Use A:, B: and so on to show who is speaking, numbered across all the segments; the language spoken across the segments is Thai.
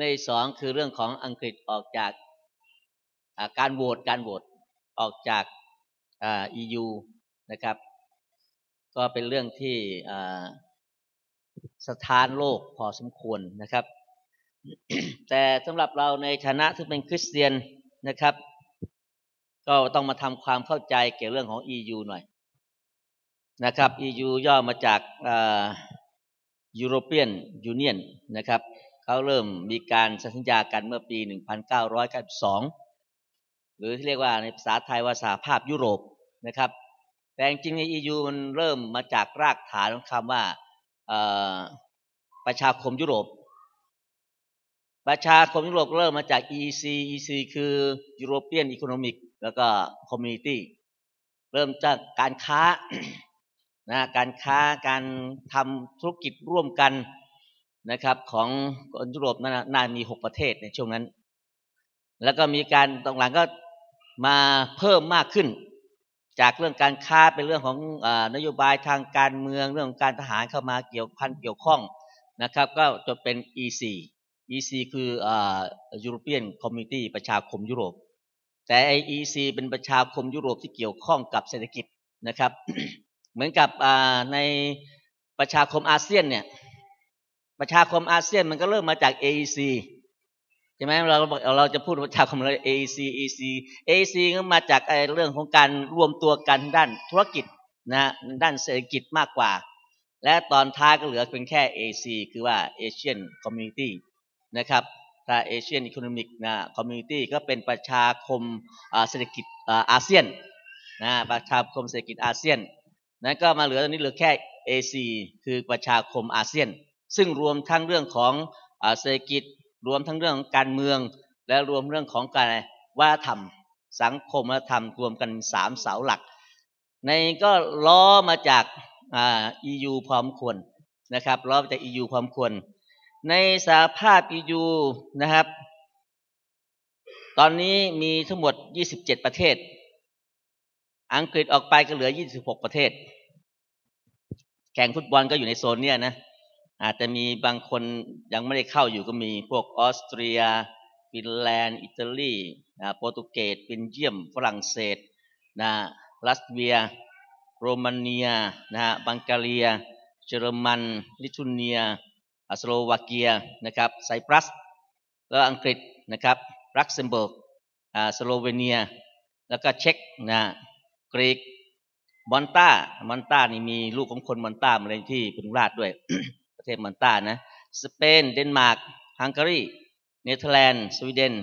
A: ในสองคือเรื่องของอังกฤษออกจากการโหวตการโหวตออกจากอ EU นะครับ ก็เป็นเรื่องที่สถานโลกพอสมควรนะครับ แต่สำหรับเราในฐานะที่เป็นคริสเตียนนะครับ ก็ต้องมาทำความเข้าใจเกี่ยวเรื่องของ EU หน่อยนะครับ EU ย่อมาจาก European Union นะครับ เขาเริ่มมีการสัญญากันเมื่อปี 1992 หรือที่เรียกว่าในภาษาไทยว่าสหภาพยุโรปนะครับ แต่จริงใน EU มันเริ่มมาจากรากฐานของคำว่าประชาคมยุโรป ประชาคมยุโรปเริ่มมาจาก EEC EEC คือ European Economic แล้วก็ Community เริ่มจากการค้านะการค้าการทำธุรกิจร่วมกัน นะครับของยุโรปนั้นน่ามีหกประเทศในช่วงนั้น แล้วก็มีการตรงหลังก็มาเพิ่มมากขึ้น จากเรื่องการค้าเป็นเรื่องของอนโยบายทางการเมืองเรื่องของการทหารเข้ามาเกี่ยวพันเกี่ยวข้องนะครับ ก็จะเป็น EC EC คืออ่า European Community ประชาคมยุโรป แต่ไอ EC เป็นประชาคมยุโรปที่เกี่ยวข้องกับเศรษฐกิจนะครับ เหมือนกับในประชาคมอาเซียนเนี่ย ประชาคมอาเซียนมันก็เริ่มมาจาก AEC ใช่ไหมเราเราจะพูดประชาคมอะไร AEC EC AEC ก็มาจากไอ้เรื่องของการรวมตัวกันด้านธุรกิจนะด้านเศรษฐกิจมากกว่า และตอนท้ายก็เหลือเป็นแค่ AC คือว่า Asian Community นะครับถ้า Asian Economic นะ Community ก็เป็นประชาคมเศรษฐกิจอาเซียนนะประชาคมเศรษฐกิจอาเซียนนั้นก็มาเหลือตอนนี้เหลือแค่ AC คือประชาคมอาเซียน ซึ่งรวมทั้งเรื่องของเศรษฐกิจ รวมทั้งเรื่องของการเมือง และรวมเรื่องของการว่าธรรม สังคมและธรรมรวมกันสามเสาหลัก ในก็ล้อมาจากอ EU พร้อมควรนะครับล้อมาจาก EU พร้อมควร ในสาภาพ EU นะครับ ตอนนี้มีทั้งหมด 27 ประเทศ อังกฤษออกไปก็เหลือ 26 ประเทศ แข่งฟุตบอลก็อยู่ในโซนเนี้ยนะ อาจจะมีบางคนยังไม่ได้เข้าอยู่ก็มีพวกออสเตรียฟินแลนด์ อิตาลีโปรตุเกสเบนเยียม ฝรั่งเศสนะรัสเซีย โรมาเนียนะฮะบังการียเยอรมัน ลิทัวเนียสโลวาเกียนะครับไซปรัส แล้วอังกฤษนะครับลักเซมเบิร์กสโลเวเนีย แล้วก็เช็กนะกรีกมอลตามอลตานี่มีลูกของคนมอลตามาเลยที่เป็นราชด้วย เทศมอลตานะสเปนเดนมาร์กฮังการีเนเธอร์แลนด์สวีเดน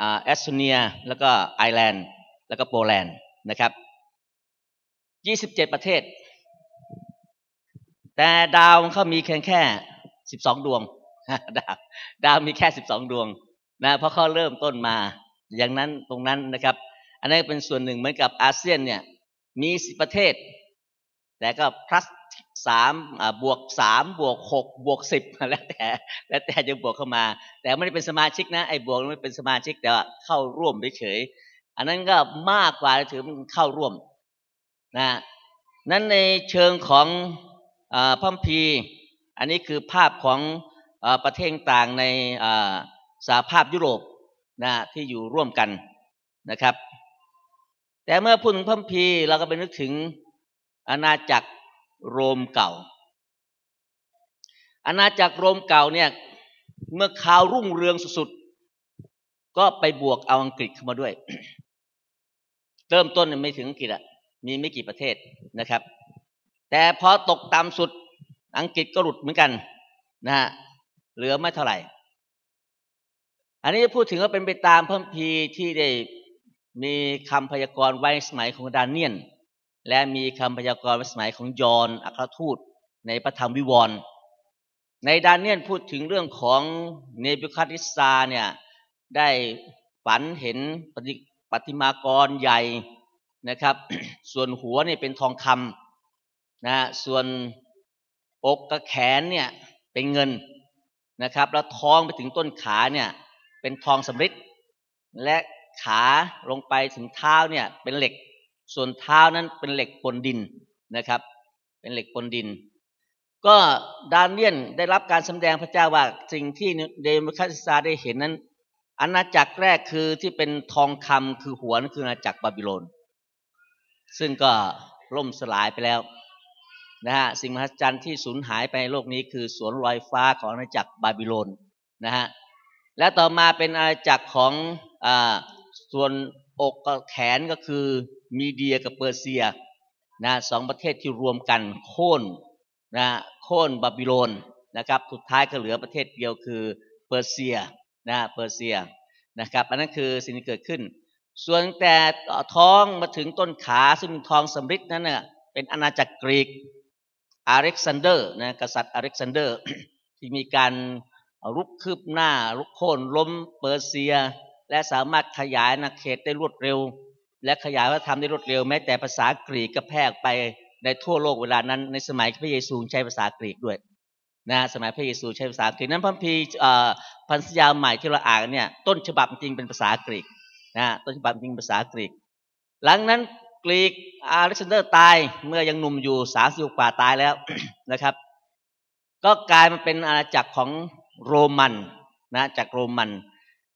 A: อ่าเอสโตเนีย แล้วก็ไอร์แลนด์ แล้วก็โปแลนด์นะครับ 27 ประเทศ แต่ดาวเขามีแค่แค่ 12 ดวง ดาวดาวมีแค่ 12 ดวงนะเพราะเขาเริ่มต้นมา อย่างนั้นตรงนั้นนะครับ อันนี้เป็นส่วนหนึ่งเหมือนกับอาเซียนเนี่ยมีสิประเทศ แต่ก็ plus ส สามบวกสามบวกหกบวกสิบแล้วแต่แล้วแต่จะบวกเข้ามา แต่ไม่ได้เป็นสมาชิกนะไอ้บวกไม่เป็นสมาชิกแต่ว่าเข้าร่วมเฉยอันนั้นก็มากกว่าถือมันเข้าร่วมนะนั้นในเชิงของพัมพีอันนี้คือภาพของประเทศต่างในสหภาพยุโรปนะที่อยู่ร่วมกันนะครับ แต่เมื่อพูดถึงพัมพีเราก็ไปนึกถึงอาณาจักร โรมเก่า อาณาจักรโรมเก่าเนี่ยเมื่อข่าวรุ่งเรืองสุดๆ ก็ไปบวกเอาอังกฤษเข้ามาด้วย เริ่มต้นไม่ถึงอังกฤษอะมีไม่กี่ประเทศนะครับ แต่พอตกต่ำสุดอังกฤษก็หลุดเหมือนกันนะฮะเหลือไม่เท่าไหร่ อันนี้พูดถึงว่าเป็นไปตามเพิ่มพีที่ได้มีคำพยากรณ์ไว้สมัยของดานเนียน และมีคำพยากรณ์สมัยของยอนอัครทูตในพระธรรมวิวรณ์ในดานเนียนพูดถึงเรื่องของเนบุคัดิสซาเนี่ยได้ฝันเห็นปฏิมากรใหญ่นะครับ ส่วนหัวเนี่ยเป็นทองคำนะส่วนอกกับแขนเนี่ยเป็นเงินนะครับ แล้วท้องไปถึงต้นขาเนี่ยเป็นทองสำริดและขาลงไปถึงเท้าเนี่ยเป็นเหล็ก ส่วนเท้านั้นเป็นเหล็กปนดินนะครับ เป็นเหล็กปนดิน ก็ดานเนียนได้รับการสำแดงพระเจ้าว่าสิ่งที่เดมคราติซาได้เห็นนั้นอาณาจักรแรกคือที่เป็นทองคำคือหัวนั่นคืออาณาจักรบาบิโลน ซึ่งก็ล่มสลายไปแล้วนะฮะสิ่งมหัศจรรย์ที่สูญหายไปในโลกนี้คือสวนลอยฟ้าของอาณาจักรบาบิโลนนะฮะและต่อมาเป็นอาณาจักรของอ่าส่วน อกกับแขนก็คือมีเดียกับเปอร์เซียนะสองประเทศที่รวมกันโค่นนะโค่นบาบิโลนนะครับสุดท้ายก็เหลือประเทศเดียวคือเปอร์เซียนะเปอร์เซียนะครับอันนั้นคือสิ่งที่เกิดขึ้น ส่วนแต่ท้องมาถึงต้นขาซึ่งเป็นทองสำริดนั้นเนี่ยเป็นอาณาจักรกรีกอเล็กซานเดอร์นะกษัตริย์อเล็กซานเดอร์ที่มีการรุกคืบหน้ารุกโค่นล้มเปอร์เซีย และสามารถขยายนาเขตได้รวดเร็ว และขยายวัฒนธรรมได้รวดเร็ว แม้แต่ภาษากรีกก็แพร่ไปในทั่วโลกเวลานั้น ในสมัยพระเยซูใช้ภาษากรีกด้วยนะสมัยพระเยซูใช้ภาษากรีกนั้นพระพีพันธยาใหม่ที่เราอ่านเนี่ยต้นฉบับจริงเป็นภาษากรีกนะต้นฉบับจริงภาษากรีก หลังนั้นกรีกอเล็กซานเดอร์ตายเมื่อยังหนุ่มอยู่สามสิบกว่าตายแล้วนะครับ ก็กลายมาเป็นอาณาจักรของโรมันนะจากโรมัน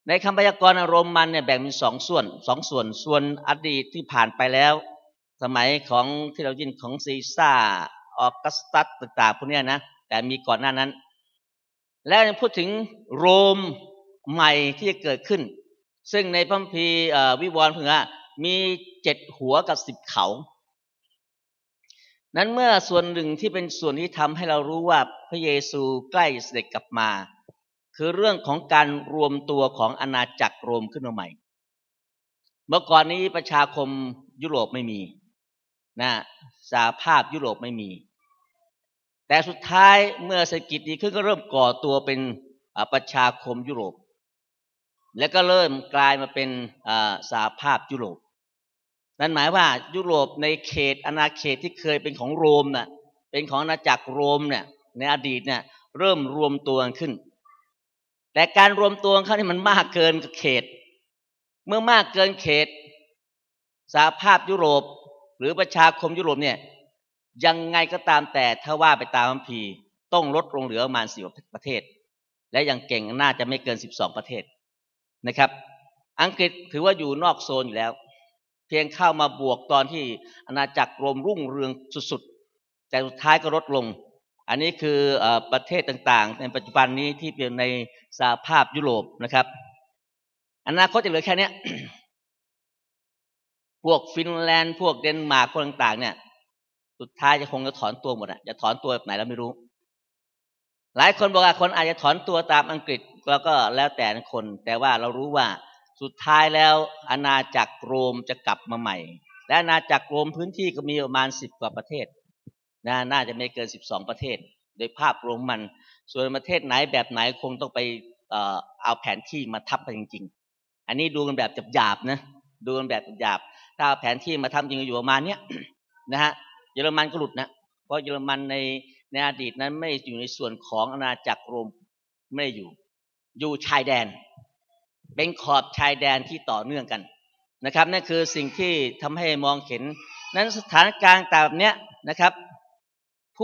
A: ในคำพยากรณ์โรมันเนี่ยแบ่งเป็นสองส่วนสองส่วนส่วนอดีตที่ผ่านไปแล้ว สมัยของที่เรายินของซีซ่าออกัสตัสต่างๆพวกนี้นะแต่มีก่อนหน้านั้น และยังพูดถึงโรมใหม่ที่จะเกิดขึ้น ซึ่งในพัมพีวิวรณ์เพื่อมีเจ็ดหัวกับสิบเขา นั้นเมื่อส่วนหนึ่งที่เป็นส่วนที่ทำให้เรารู้ว่าพระเยซูใกล้เสด็จกลับมา คือเรื่องของการรวมตัวของอาณาจักรโรมขึ้นมาใหม่ เมื่อก่อนนี้ประชาคมยุโรปไม่มีนะสาภาพยุโรปไม่มี แต่สุดท้ายเมื่อเศรษฐกิจดีขึ้นก็เริ่มก่อตัวเป็นประชาคมยุโรป แล้วก็เริ่มกลายมาเป็นสาภาพยุโรป นั่นหมายว่ายุโรปในเขตอาณาเขตที่เคยเป็นของโรมนะ่ะเป็นของอาณาจักรโรมเนี่ยในอดีตเนี่ยเริ่มรวมตัวขึ้น แต่การรวมตัวเขานี่มันมากเกินเขต เมื่อมากเกินเขตสหภาพยุโรป หรือประชาคมยุโรปเนี่ย ยังไงก็ตามแต่ถ้าว่าไปตามคัมภีร์ต้องลดลงเหลือประมาณสิบประเทศ และยังเก่งน่าจะไม่เกินสิบสองประเทศนะครับ อังกฤษถือว่าอยู่นอกโซนอยู่แล้ว เพียงเข้ามาบวกตอนที่อาณาจักรรมรุ่งเรืองสุดๆแต่สุดท้ายก็ลดลง อันนี้คือประเทศต่างๆ ในปัจจุบันนี้ที่เป็นในสหภาพยุโรปนะครับ อนาคตจะเหลือแค่นี้พวกฟินแลนด์พวกเดนมาร์กพวกต่าง ๆ เนี่ย สุดท้ายจะคงจะถอนตัวหมดอะจะถอนตัวแบบไหนเราไม่รู้ หลายคนบอกว่าคนอาจจะถอนตัวตามอังกฤษแล้วก็แล้วแต่คน แต่ว่าเรารู้ว่าสุดท้ายแล้วอาณาจักรโรมจะกลับมาใหม่ และอาณาจักรโรมพื้นที่ก็มีประมาณสิบกว่าประเทศ นะน่าจะไม่เกินสิบสองประเทศ โดยภาพรวมมัน ส่วนประเทศไหนแบบไหนคงต้องไปเอาแผนที่มาทับไปจริง ๆ อันนี้ดูกันแบบหยาบๆนะดูกันแบบหยาบ ถ้าเอาแผนที่มาทำจริงอยู่ประมาณนี้นะฮะเยอรมันก็หลุดนะเพราะเยอรมันในในอดีตนั้นไม่อยู่ในส่วนของอาณาจักรโรมไม่อยู่ อยู่ชายแดน เป็นขอบชายแดนที่ต่อเนื่องกันนะครับนั่นคือสิ่งที่ทำให้มองเห็นนั้นสถานการณ์แบบนี้นะครับ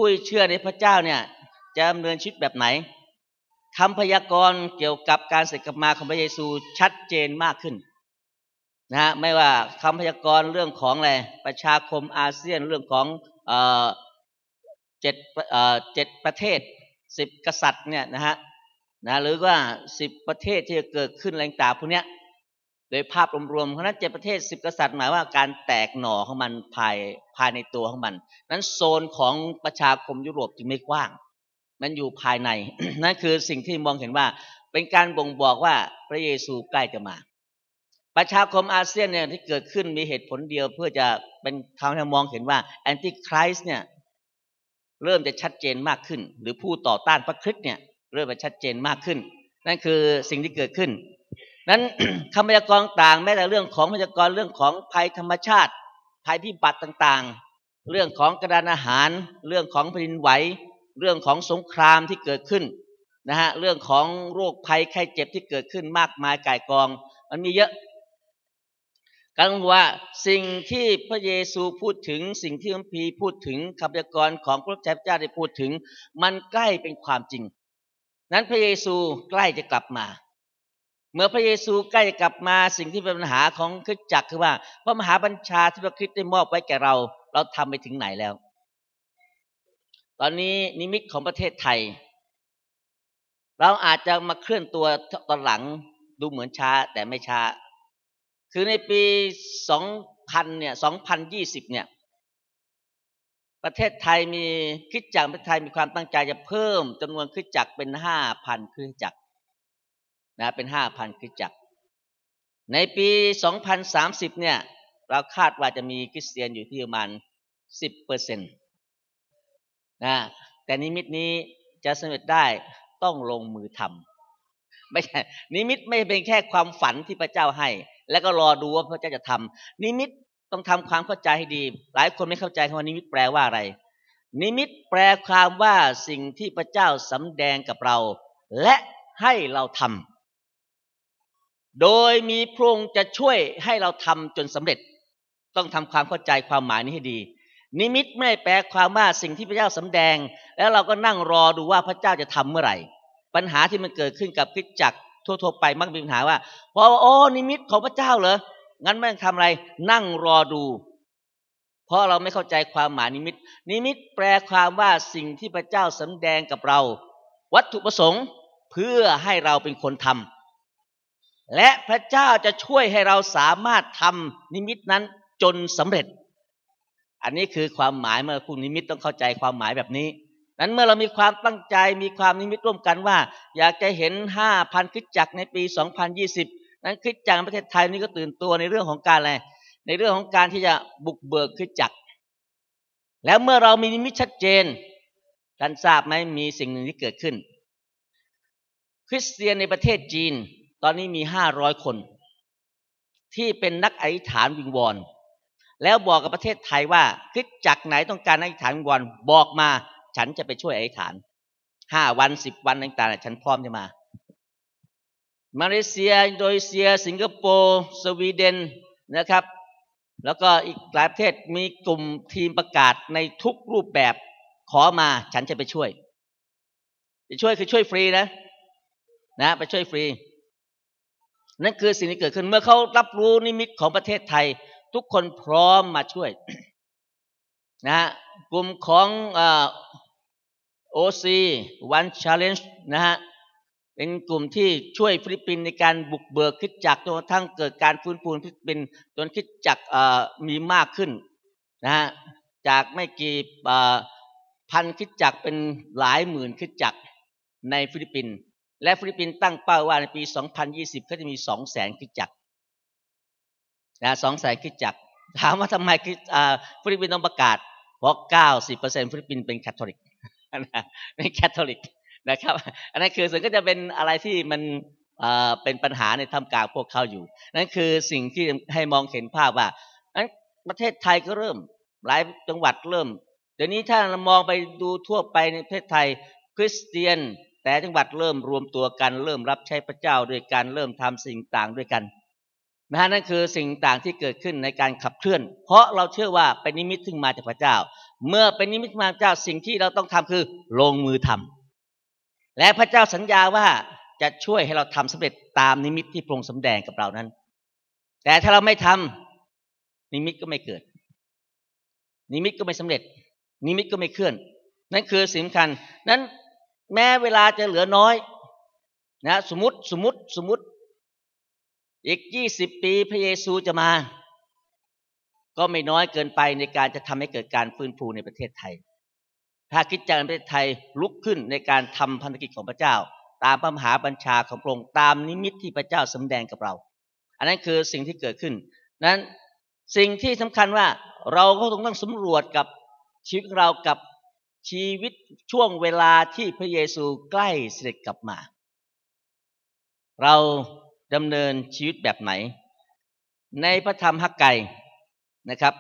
A: ผู้เชื่อในพระเจ้าเนี่ยจะดำเนินชีวิตแบบไหนคำพยากรณ์เกี่ยวกับการเสด็จกลับมาของพระเยซูชัดเจนมากขึ้นนะฮะไม่ว่าคำพยากรณ์เรื่องของอะไรประชาคมอาเซียนเรื่องของเจ็ดเจ็ดประเทศสิบกษัตริย์เนี่ยนะฮะนะหรือว่าสิบประเทศที่จะเกิดขึ้นแรงต่างพวกนี้ โดยภาพรวมๆเพราะนั้นเจ็ดประเทศสิบกษัตริย์หมายว่าการแตกหน่อของมันภายภายในตัวของมัน นั้นโซนของประชาคมยุโรปจึงไม่กว้าง มันอยู่ภายใน นั่นคือสิ่งที่มองเห็นว่า เป็นการบ่งบอกว่าพระเยซูใกล้จะมา ประชาคมอาเซียนเนี่ยที่เกิดขึ้นมีเหตุผลเดียว เพื่อจะเป็นทำให้มองเห็นว่าแอนติคริสเนี่ยเริ่มจะชัดเจนมากขึ้น หรือผู้ต่อต้านพระคริสต์เนี่ยเริ่มจะชัดเจนมากขึ้น นั่นคือสิ่งที่เกิดขึ้น นั้นคำพยากรณ์ต่างแม้แต่เรื่องของพยากรณ์เรื่องของภัยธรรมชาติ ภัยพิบัติต่างๆ เรื่องของกระดานอาหาร เรื่องของแผ่นดินไหว เรื่องของสงครามที่เกิดขึ้นนะฮะเรื่องของโรคภัยไข้เจ็บที่เกิดขึ้นมากมายก่ายกอง มันมีเยอะกันว่าสิ่งที่พระเยซูพูดถึงสิ่งที่คัมภีร์พูดถึงคำยากรของพระเจ้าได้พูดถึง มันใกล้เป็นความจริง นั้นพระเยซูใกล้จะกลับมา เมื่อพระเยซูใกล้กลับมาสิ่งที่เป็นปัญหาของคริสตจักรคือว่า พระมหาบัญชาที่พระคริสต์ได้มอบไว้แก่เรา เราทำไปถึงไหนแล้ว ตอนนี้นิมิตของประเทศไทย เราอาจจะมาเคลื่อนตัวตอนหลังดูเหมือนช้าแต่ไม่ช้า คือในปี 2000 เนี่ย 2020 เนี่ย ประเทศไทยมีคิดจักรประเทศไทยมีความตั้งใจจะเพิ่มจำนวนคิดจักรเป็น 5,000คิดจักร นะเป็น5,000คิดจักร ในปี2030เนี่ย เราคาดว่าจะมีคริสเตียนอยู่ที่ประมาณ10เปอร์เซ็นต์นะแต่นิมิตนี้จะสำเร็จได้ต้องลงมือทำไม่ใช่นิมิตไม่เป็นแค่ความฝันที่พระเจ้าให้ แล้วก็รอดูว่าพระเจ้าจะทำนิมิตต้องทำความเข้าใจให้ดี หลายคนไม่เข้าใจคำว่านิมิตแปลว่าอะไร นิมิตแปลความว่าสิ่งที่พระเจ้าสำแดงกับเรา และให้เราทำ โดยมีพระองค์จะช่วยให้เราทำจนสำเร็จ ต้องทำความเข้าใจความหมายนี้ให้ดี นิมิตไม่แปลความว่าสิ่งที่พระเจ้าสำแดง แล้วเราก็นั่งรอดูว่าพระเจ้าจะทำเมื่อไหร่ ปัญหาที่มันเกิดขึ้นกับคิดจักทั่วๆไปมักมีปัญหาว่าเพอโอ้นิมิตของพระเจ้าเหรองั้นไม่ต้องทำอะไร นั่งรอดู เพราะเราไม่เข้าใจความหมายนิมิต นิมิตแปลความว่าสิ่งที่พระเจ้าสำแดงกับเรา วัตถุประสงค์เพื่อให้เราเป็นคนทำ และพระเจ้าจะช่วยให้เราสามารถทำนิมิตนั้นจนสำเร็จ อันนี้คือความหมายเมื่อคุณนิมิตต้องเข้าใจความหมายแบบนี้ นั้นเมื่อเรามีความตั้งใจมีความนิมิตร่วมกันว่า อยากจะเห็นห้าพันคิดจักในปี 2020 นั้นคิดจักประเทศไทยนี่ก็ตื่นตัวในเรื่องของการอะไร ในเรื่องของการที่จะบุกเบิกคิดจัก แล้วเมื่อเรามีนิมิตชัดเจนท่านทราบไหมมีสิ่งหนึ่งที่เกิดขึ้น คริสเตียนในประเทศจีน ตอนนี้มีห้าร้อยคน ที่เป็นนักอธิษฐานวิงวอนแล้วบอกกับประเทศไทยว่าคริสจักไหนต้องการอธิษฐานวิงวอนบอกมา ฉันจะไปช่วยอธิษฐานห้าวันสิบวันต่างๆฉันพร้อมจะมา มาเลเซียอินโดนีเซีย สิงคโปร์สวีเดนนะครับ แล้วก็อีกหลายประเทศมีกลุ่มทีมประกาศในทุกรูปแบบขอมาฉันจะไปช่วย จะช่วยคือช่วยฟรีนะ นะ ไปช่วยฟรี นั่นคือสิ่งที่เกิดขึ้นเมื่อเขารับรู้นิมิตของประเทศไทย ทุกคนพร้อมมาช่วยนะกลุ่มของOC One Challenge นะฮะเป็นกลุ่มที่ช่วยฟิลิปปินส์ในการบุกเบิกคริสตจักรจนกระทั่งเกิดการฟื้นฟูฟิลิปปินส์จนคริสตจักรมีมากขึ้นนะฮะจากไม่กี่พันคริสตจักรเป็นหลายหมื่นคริสตจักรในฟิลิปปินส์ และฟิลิปปินส์ตั้งเป้าว่าในปี 2020 เขาจะมีสองแสนคริสตจักรนะสองแสนคริสตจักร ถามว่าทำไมฟิลิปปินส์ต้องประกาศ เพราะเก้าสิบเปอร์เซ็นต์ฟิลิปปินส์เป็นคาทอลิกเป็นคาทอลิกนะครับ อันนั้นคือส่วนก็จะเป็นอะไรที่มันเป็นปัญหาในท่ามกลางพวกเขาอยู่ นั่นคือสิ่งที่ให้มองเห็นภาพว่าประเทศไทยก็เริ่ม หลายจังหวัดเริ่ม เดี๋ยวนี้ถ้าเรามองไปดูทั่วไปในประเทศไทย คริสเตียน แต่ละจังหวัดเริ่มรวมตัวกัน เริ่มรับใช้พระเจ้าด้วยกันเริ่มทำสิ่งต่างด้วยกันนะฮะนั่นคือสิ่งต่างที่เกิดขึ้นในการขับเคลื่อน เพราะเราเชื่อว่าเป็นนิมิตซึ่งมาจากพระเจ้า เมื่อเป็นนิมิตมาจากเจ้าสิ่งที่เราต้องทำคือลงมือทำและพระเจ้าสัญญาว่าจะช่วยให้เราทำสำเร็จตามนิมิตที่พระองค์สำแดงกับเรานั้น แต่ถ้าเราไม่ทำนิมิตก็ไม่เกิด นิมิตก็ไม่สำเร็จ นิมิตก็ไม่เคลื่อน นั่นคือสิ่งสำคัญนั้น แม้เวลาจะเหลือน้อยนะสมมติสมมติสมมติ อีกยี่สิบปีพระเยซูจะมา ก็ไม่น้อยเกินไปในการจะทำให้เกิดการฟื้นฟูในประเทศไทย ถ้าคิดจากประเทศไทยลุกขึ้นในการทำพันธกิจของพระเจ้า ตามพระมหาบัญชาของพระองค์ตามนิมิตที่พระเจ้าสำแดงกับเรา อันนั้นคือสิ่งที่เกิดขึ้น นั้นสิ่งที่สำคัญว่าเราก็ต้องต้องสำรวจกับชีวิตเรากับ ชีวิตช่วงเวลาที่พระเยซูใกล้เสด็จกลับมา เราดำเนินชีวิตแบบไหน ในพระธรรมฮักไกนะครับ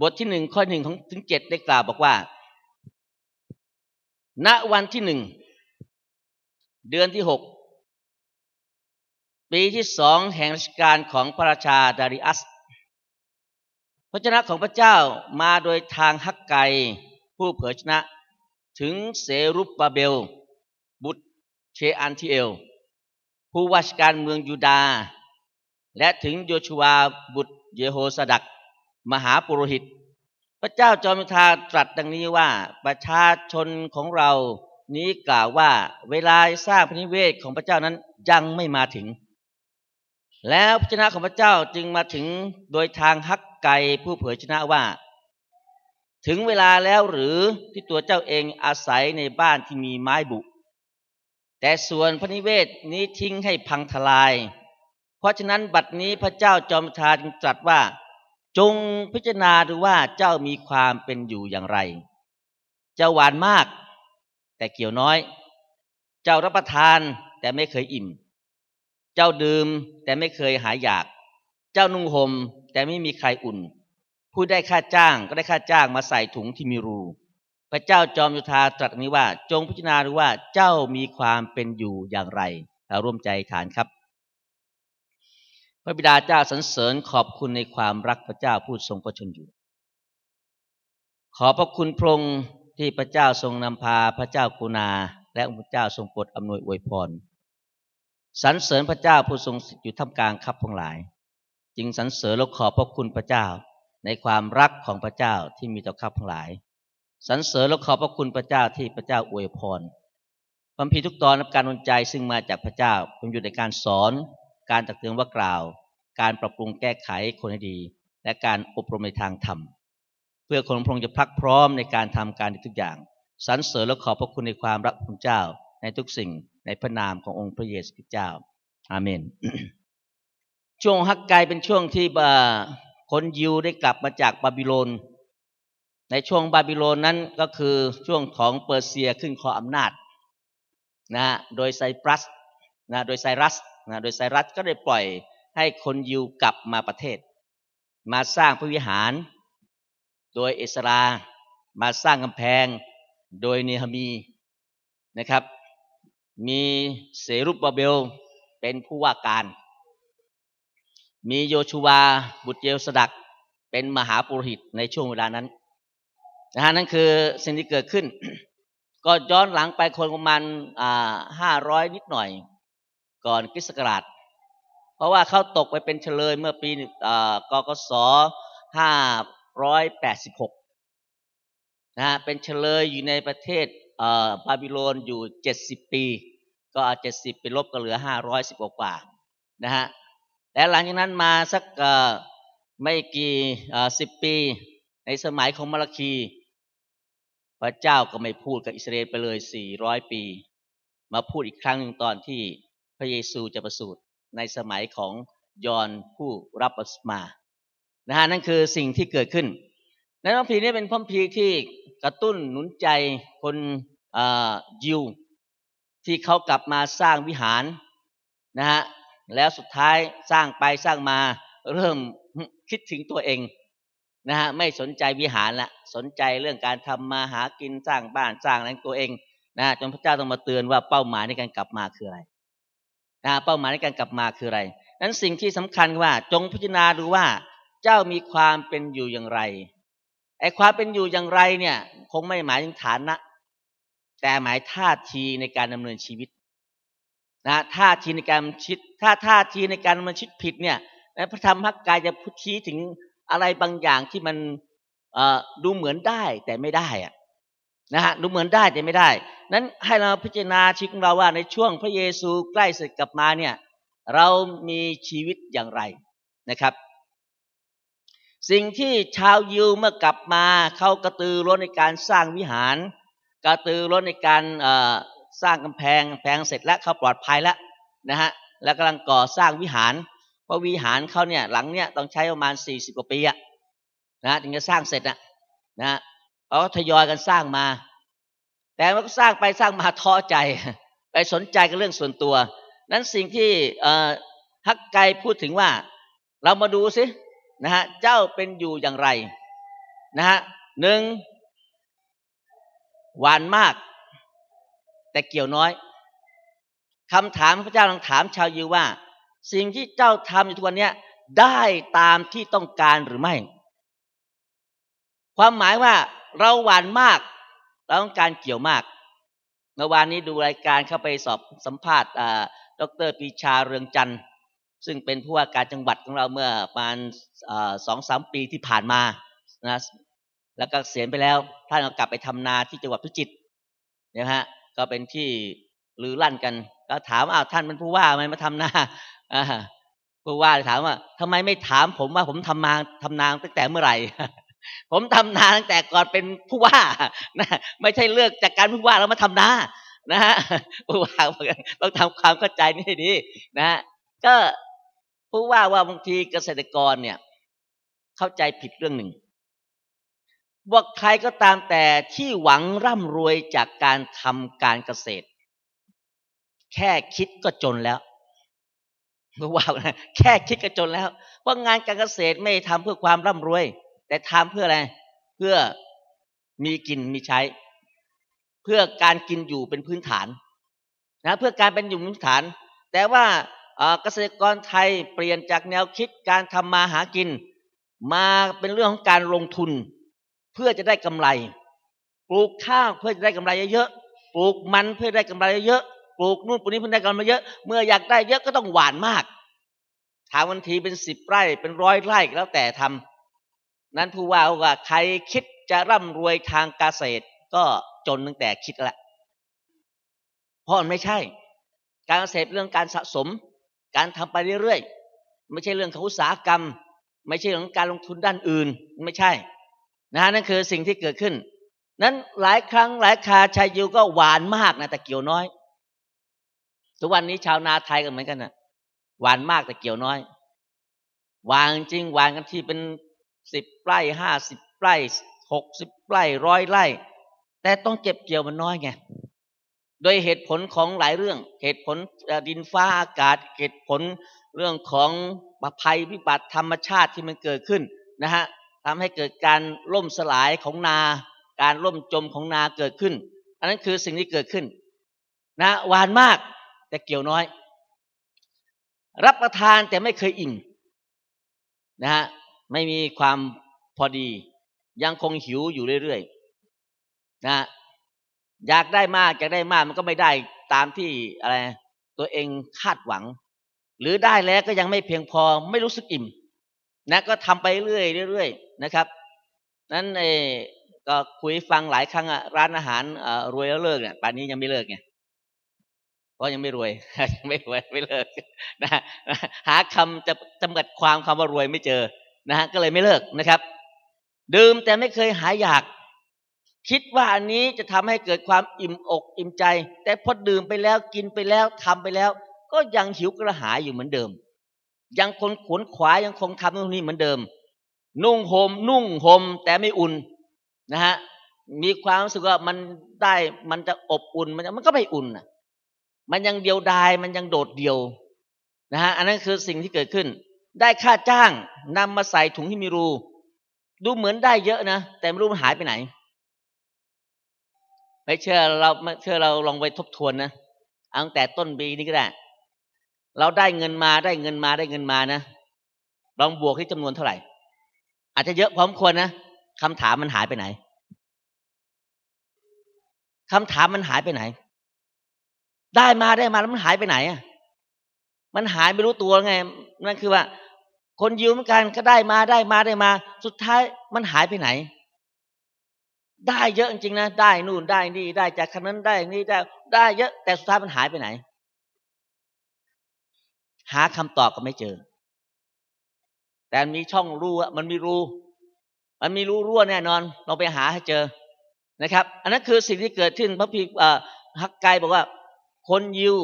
A: บทที่หนึ่งข้อหนึ่งของถึงเจ็ดได้กล่าวบอกว่า ณวันที่หนึ่ง เดือนที่หกปีที่สองแห่งรัชกาลของพระราชาดาริอัส พระชนะของพระเจ้ามาโดยทางฮักไก ผู้เผยชนะ ถึงเสรุปบาเบล บุตรเชอันทิเอล ผู้ว่าชการเมืองยูดา และถึงโยชูวบุตรเยโฮสดัก มหาปุโรหิต พระเจ้าจอมทาตรัสดังนี้ว่าประชาชนของเรานี้กล่าวว่าเวลาสร้างพระนิเวศของพระเจ้านั้นยังไม่มาถึง แล้วพระชนะของพระเจ้าจึงมาถึงโดยทางฮักไกผู้เผยชนะว่า ถึงเวลาแล้วหรือที่ตัวเจ้าเองอาศัยในบ้านที่มีไม้บุ แต่ส่วนพระนิเวศนี้ทิ้งให้พังทลาย เพราะฉะนั้นบัดนี้พระเจ้าจอมทาจึงตรัสว่า จงพิจารณาดูว่าเจ้ามีความเป็นอยู่อย่างไร เจ้าหวานมาก แต่เกี่ยวน้อย เจ้ารับประทานแต่ไม่เคยอิ่ม เจ้าดื่มแต่ไม่เคยหายอยาก เจ้านุ่งห่มแต่ไม่มีใครอุ่น ผู้ได้ค่าจ้างก็ได้ค่าจ้างมาใส่ถุงที่มีรู พระเจ้าจอมยุทธาตรัสนี้ว่า จงพิจารณาดูว่าเจ้ามีความเป็นอยู่อย่างไรเราร่วมใจฐานครับ พระบิดาเจ้าสรรเสริญขอบคุณในความรักพระเจ้าผู้ทรงพระชนอยู่ ขอพระคุณพระองค์ที่พระเจ้าทรงนำพาพระเจ้ากุณา และองค์พระเจ้าทรงโปรดอำนวยอวยพรสรรเสริญพระเจ้าผู้ทรงอยู่ท่ามกลางคับทั้งหลาย จึงสรรเสริญและขอพระคุณพระเจ้า ในความรักของพระเจ้าที่มีต่อข้าทั้งหลายสรรเสริญและขอบพระคุณพระเจ้าที่พระเจ้าอวยพรความพีทุกตอนนับการวนใจซึ่งมาจากพระเจ้าเป็นอยู่ในการสอน การตักเตือนว่ากล่าว การปรับปรุงแก้ไขคนให้ดี และการอบรมในทางธรรม เพื่อคนพระองค์จะพักพร้อมในการทำการทุกอย่างสรรเสริญและขอบพระคุณในความรักของเจ้า ในทุกสิ่งในพระนามขององค์พระเยซูคริสต์เจ้า อาเมน ช่วงฮักไกเป็นช่วงที่ คนยิวได้กลับมาจากบาบิโลน ในช่วงบาบิโลนนั้นก็คือช่วงของเปอร์เซียขึ้นครองอำนาจนะโดยไซปรัสนะโดยไซรัสนะโดยไซรัสก็ได้ปล่อยให้คนยิวกลับมาประเทศ มาสร้างพระวิหาร โดยเอสรามาสร้างกำแพง โดยเนหมีนะครับ มีเสรุปบาเบลเป็นผู้ว่าการ มีโยชูวาบุตรเยลสดักเป็นมหาปุโรหิตในช่วงเวลานั้นนะฮะนั่นคือสิ่งที่เกิดขึ้น ก็ย้อนหลังไปคนประมาณห้าร้อยนิดหน่อย ก่อนคริสต์ศักราช เพราะว่าเขาตกไปเป็นเฉลยเมื่อปีกกศห้าร้อยแปดสิบหกนะฮะเป็นเฉลยอยู่ในประเทศบาบิโลนอยู่เจ็ดสิบปี ก็เอาเจ็ดสิบไปลบก็เหลือห้าร้อยสิบกว่านะฮะ และหลังจากนั้นมาสักไม่กี่สิบปี ในสมัยของมาลคี พระเจ้าก็ไม่พูดกับอิสราเอลไปเลยสี่ร้อยปี มาพูดอีกครั้งหนึ่งตอนที่พระเยซูจะประสูติในสมัยของยอนผู้รับบัสมานะฮะนั่นคือสิ่งที่เกิดขึ้นในพระพีนี้เป็นพระพีที่กระตุ้นหนุนใจคนยิว ที่เขากลับมาสร้างวิหารนะฮะ แล้วสุดท้ายสร้างไปสร้างมาเริ่มคิดถึงตัวเองนะฮะไม่สนใจวิหารละสนใจเรื่องการทำมาหากินสร้างบ้านสร้างอะไรตัวเองนะจนพระเจ้าต้องมาเตือนว่าเป้าหมายในการกลับมาคืออะไรนะเป้าหมายในการกลับมาคืออะไรนั้นสิ่งที่สำคัญว่าจงพิจารณาดูว่า เจ้ามีความเป็นอยู่อย่างไรไอ้ความเป็นอยู่อย่างไรเนี่ย คงไม่หมายถึงฐานะ แต่หมายท่าทีในการดำเนินชีวิต นะท่าทีในการชิดถ้าท่าทีในการดำเนินชีวิตผิดเนี่ยพระธรรมพักกายจะพูดชี้ถึงอะไรบางอย่างที่มันดูเหมือนได้แต่ไม่ได้อะนะฮะดูเหมือนได้แต่ไม่ได้ นั้นให้เราพิจารณาชีวิตของเราว่าในช่วงพระเยซูใกล้เสร็จกลับมาเนี่ย เรามีชีวิตอย่างไรนะครับ สิ่งที่ชาวยิวเมื่อกลับมาเขากระตือร้นในการสร้างวิหาร กระตือร้นในการ สร้างกำแพงแพงเสร็จแล้วเขาปลอดภัยแล้วนะฮะแล้วกำลังก่อสร้างวิหาร เพราะวิหารเขาเนี่ยหลังเนี่ยต้องใช้ประมาณสี่สิบกว่าปีอะนะถึงจะสร้างเสร็จอะนะเขาทยอยกันสร้างมา แต่มันก็สร้างไปสร้างมาท้อใจ ไปสนใจกับเรื่องส่วนตัว นั้นสิ่งที่ฮักไกพูดถึงว่า เรามาดูสินะฮะเจ้าเป็นอยู่อย่างไรนะฮะหนึ่งหวานมาก แต่เกี่ยวน้อยคำถามพระเจ้าลองถามชาวยิวว่า สิ่งที่เจ้าทำอยู่ทุกวันนี้ได้ตามที่ต้องการหรือไม่ ความหมายว่าเราหวานมาก เราต้องการเกี่ยวมากเมื่อวานนี้ดูรายการเข้าไปสอบสัมภาษณ์ดรปีชาเรืองจันทร์ ซึ่งเป็นผู้ว่าการจังหวัดของเราเมื่อประมาณสองสามปีที่ผ่านมานะแล้วก็เสียไปแล้วท่านก็กลับไปทำนาที่จังหวัดพิจิตรนะฮะ ก็เป็นที่ลือลั่นกัน ก็ถามอ้าวท่านเป็นผู้ว่าทำไมมาทำนาผู้ว่าถามว่าทำไมไม่ถามผมว่าผมทำนาทำนาตั้งแต่เมื่อไหร่ ผมทำนาตั้งแต่ก่อนเป็นผู้ว่านะไม่ใช่เลือกจากการผู้ว่าแล้วมาทำนานะฮะผู้ว่าต้องทำความเข้าใจนี่ดีนะฮะก็ผู้ว่าว่าบางทีเกษตรกรเนี่ย เข้าใจผิดเรื่องหนึ่ง ว่าใครก็ตามแต่ที่หวังร่ำรวยจากการทำการเกษตร แค่คิดก็จนแล้วว่าแค่คิดก็จนแล้วเพรางานการเกษตรไม่ทำเพื่อความร่ำรวย แต่ทำเพื่ออะไร เพื่อมีกินมีใช้ เพื่อการกินอยู่เป็นพื้นฐานนะเพื่อการเป็นอยู่พื้นฐาน แต่ว่าเกษตรกรไทยเปลี่ยนจากแนวคิดการทำมาหากิน มาเป็นเรื่องของการลงทุน เพื่อจะได้กำไร ปลูกข้าวเพื่อจะได้กำไรเยอะๆ ปลูกมันเพื่อได้กำไรเยอะๆ ปลูกนู่นปลูกนี้เพื่อได้กำไรเยอะ เมื่ออยากได้เยอะก็ต้องหวานมากทางวันทีเป็นสิบไร่เป็นร้อยไร่แล้วแต่ทำนั้นผู้ว่าว่าใครคิดจะร่ำรวยทางเกษตร ก็จนตั้งแต่คิดแล้วเพราะมันไม่ใช่ การเกษตรเรื่องการสะสม การทำไปเรื่อยๆ ไม่ใช่เรื่องของอุตสาหกรรม ไม่ใช่เรื่องการลงทุนด้านอื่น ไม่ใช่ นะนั่นคือสิ่งที่เกิดขึ้น นั้นหลายครั้งหลายคาชายยูก็หวานมากนะแต่เกี่ยวน้อย ทุกวันนี้ชาวนาไทยก็เหมือนกันนะหวานมากแต่เกี่ยวน้อย หวางจริงหวางกันที่เป็นสิบไร่ห้าสิบไร่หกสิบไร่ร้อยไร่ แต่ต้องเก็บเกี่ยวมันน้อยไงโดยเหตุผลของหลายเรื่อง เหตุผลดินฟ้าอากาศ เหตุผลเรื่องของภัยพิบัติธรรมชาติที่มันเกิดขึ้นนะฮะ ทำให้เกิดการล่มสลายของนา การล่มจมของนาเกิดขึ้น อันนั้นคือสิ่งที่เกิดขึ้น นะหวานมากแต่เกี่ยวน้อย รับประทานแต่ไม่เคยอิ่มนะฮะไม่มีความพอดี ยังคงหิวอยู่เรื่อยๆนะอยากได้มากอยากได้มากมันก็ไม่ได้ตามที่อะไร ตัวเองคาดหวัง หรือได้แล้วก็ยังไม่เพียงพอไม่รู้สึกอิ่มนะก็ทำไปเรื่อยเรื่อย นะครับ นั้นเอก็คุยฟังหลายครั้งอะร้านอาหารรวยแล้วเลิกเนี่ยป่านนี้ยังไม่เลิกไงเพราะยังไม่รวยยังไม่รวยไม่เลิกนะหาคำจะจำกัดความคำว่ารวยไม่เจอนะฮะก็เลยไม่เลิกนะครับ ดื่มแต่ไม่เคยหายอยาก คิดว่าอันนี้จะทำให้เกิดความอิ่มอกอิ่มใจ แต่พอดื่มไปแล้วกินไปแล้วทำไปแล้ว ก็ยังหิวกระหายอยู่เหมือนเดิม ยังคนขวนขวายยังคงทำตรงนี้เหมือนเดิม นุ่งหม่มนุ่งห่มแต่ไม่อุ่นนะฮะมีความรู้สึกว่ามันได้มันจะอบอุ่นมันมันก็ไม่อุ่นนะมันยังเดียวดายมันยังโดดเดี่ยวนะฮะอันนั้นคือสิ่งที่เกิดขึ้น ได้ค่าจ้างนำมาใส่ถุงที่มีรู ดูเหมือนได้เยอะนะแต่ไม่รู้มันหายไปไหน ไม่เชื่อเราไม่เชื่อเราลองไปทบทวนนะตั้งแต่ต้นปีนี้ก็ได้ เราได้เงินมาได้เงินมาได้เงินมานะลองบวกที่จำนวนเท่าไหร่ อาจจะเยอะพร้อมควรนะคำถามมันหายไปไหนคำถามมันหายไปไหน ได้มาได้มาแล้วมันหายไปไหนอะมันหายไม่รู้ตัวไงนั่นคือว่า คนยิวเหมือนกันก็ได้มาได้มาได้มา สุดท้ายมันหายไปไหน ได้เยอะจริงๆนะได้นู่นได้นี่ได้จากคนนั้นได้นี่ได้ ได้เยอะแต่สุดท้ายมันหายไปไหน หาคำตอบก็ไม่เจอ แต่มีช่องรูมันมีรู มันมีรูรั่วแน่นอน เราไปหาให้เจอนะครับ อันนั้นคือสิ่งที่เกิดขึ้นพระพีฮักไกบอกว่า คนยิว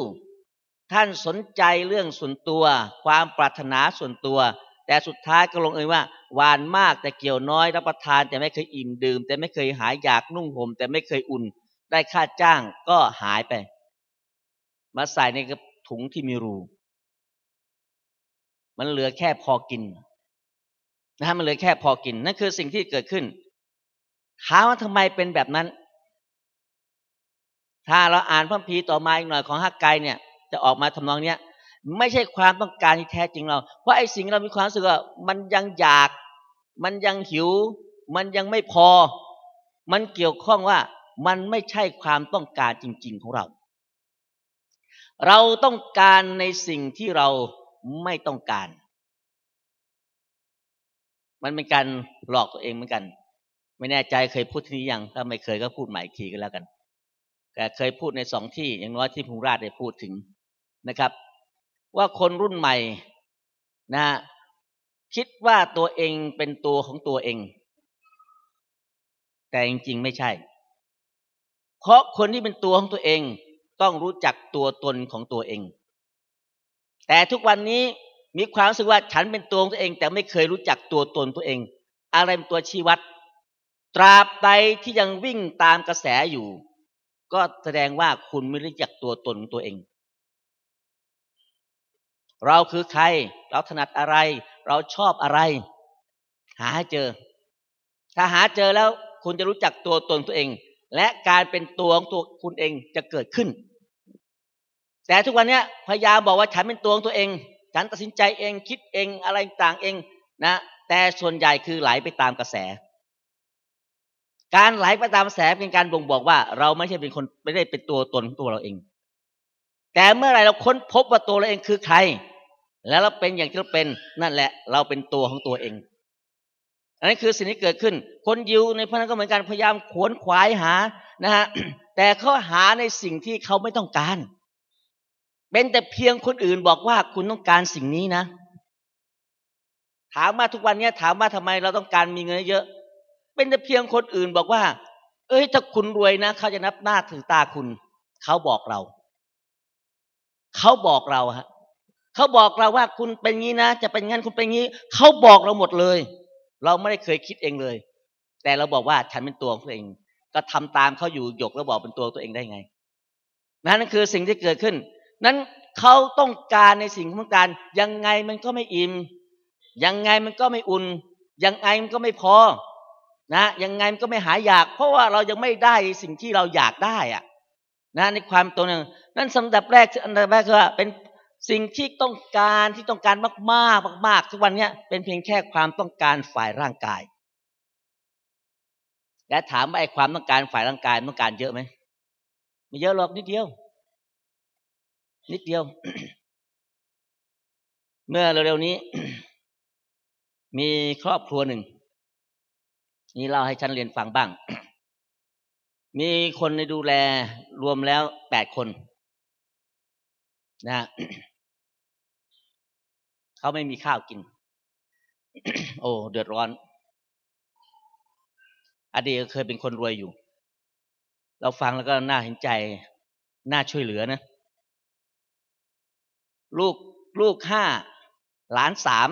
A: ท่านสนใจเรื่องส่วนตัว ความปรารถนาส่วนตัว แต่สุดท้ายก็ลงเอยว่าหวานมากแต่เกี่ยวน้อยรับประทานแต่ไม่เคยอิ่มดื่ม แต่ไม่เคยหายอยากนุ่งห่มแต่ไม่เคยอุ่น ได้ค่าจ้างก็หายไป มาใส่ในกระถุงที่มีรู มันเหลือแค่พอกิน นะฮะมันเหลือแค่พอกินนั่นคือสิ่งที่เกิดขึ้นถามว่าทำไมเป็นแบบนั้น ถ้าเราอ่านพระพีต่อมาอีกหน่อยของฮักไกเนี่ย จะออกมาทำนองเนี้ยไม่ใช่ความต้องการที่แท้จริงเรา เพราะไอ้สิ่งเรามีความรู้สึกว่ามันยังอยาก มันยังหิว มันยังไม่พอ มันเกี่ยวข้องว่ามันไม่ใช่ความต้องการจริง ๆ ของเรา เราต้องการในสิ่งที่เราไม่ต้องการ มันเป็นการหลอกตัวเองเหมือนกัน ไม่แน่ใจเคยพูดที่นี้ยังถ้าไม่เคยก็พูดใหม่อีกทีกันแล้วกัน แต่เคยพูดในสองที่อย่างน้อยที่พงราชได้พูดถึงนะครับ ว่าคนรุ่นใหม่นะคิดว่าตัวเองเป็นตัวของตัวเอง แต่จริงๆไม่ใช่ เพราะคนที่เป็นตัวของตัวเองต้องรู้จักตัวตนของตัวเอง แต่ทุกวันนี้ มีความรู้สึกว่าฉันเป็นตัวของตัวเอง แต่ไม่เคยรู้จักตัวตนตัวเอง อะไรเป็นตัวชี้วัด ตราบใดที่ยังวิ่งตามกระแสอยู่ ก็แสดงว่าคุณไม่รู้จักตัวตนตัวเอง เราคือใคร เราถนัดอะไร เราชอบอะไร หาให้เจอ ถ้าหาเจอแล้วคุณจะรู้จักตัวตนตัวเอง และการเป็นตัวของตัวคุณเองจะเกิดขึ้น แต่ทุกวันนี้พยายามบอกว่าฉันเป็นตัวของตัวเอง ฉันตัดสินใจเองคิดเองอะไรต่างเองนะแต่ส่วนใหญ่คือไหลไปตามกระแส การไหลไปตามกระแสเป็นการบ่งบอกว่า เราไม่ใช่เป็นคนไม่ได้เป็นตัวตนของตัวเราเอง แต่เมื่อไรเราค้นพบว่าตัวเราเองคือใคร แล้วเราเป็นอย่างที่เราเป็นนั่นแหละ เราเป็นตัวของตัวเอง อันนี้คือสิ่งที่เกิดขึ้น คนยิวในพระนั้นก็เหมือนกันพยายามขวนขวายหานะฮะแต่เขาหาในสิ่งที่เขาไม่ต้องการ เป็นแต่เพียงคนอื่นบอกว่าคุณต้องการสิ่งนี้นะ ถามมาทุกวันนี้ถามว่าทำไมเราต้องการมีเงินเยอะ เป็นแต่เพียงคนอื่นบอกว่า เอ้ยถ้าคุณรวยนะเขาจะนับหน้าถือตาคุณ เขาบอกเรา เขาบอกเราฮะเขาบอกเราว่าคุณเป็นงี้นะจะเป็นงั้นคุณเป็นงี้ เขาบอกเราหมดเลย เราไม่ได้เคยคิดเองเลย แต่เราบอกว่าฉันเป็นตัวของตัวเอง ก็ทำตามเขาอยู่หยกแล้วบอกเป็นตัวตัวเองได้ไงนั่นคือสิ่งที่เกิดขึ้น นั้นเขาต้องการในสิ่งของการยังไงมันก็ไม่อิ่มยังไงมันก็ไม่อุ่น ยังไงมันก็ไม่พอนะยังไงมันก็ไม่หายอยาก เพราะว่าเรายังไม่ได้สิ่งที่เราอยากได้อะนะในความตัวหนึ่งนั่นสำดับแรกอันดับแรกคือเป็นสิ่งที่ต้องการที่ต้องการมากๆมากๆทุกวันนี้เป็นเพียงแค่ความต้องการฝ่ายร่างกาย และถามว่าไอ้ความต้องการฝ่ายร่างกายต้องการเยอะไหมไม่เยอะหรอกนิดเดียว นิดเดียว เมื่อเร็วๆนี้ มีครอบครัวหนึ่ง นี่เล่าให้ฉันเรียนฟังบ้าง มีคนในดูแลรวมแล้วแปดคนนะเขาไม่มีข้าวกิน โอ้เดือดร้อน อดีตเคยเป็นคนรวยอยู่ เราฟังแล้วก็น่าเห็นใจ น่าช่วยเหลือนะ ลูกลูกห้าหลานสาม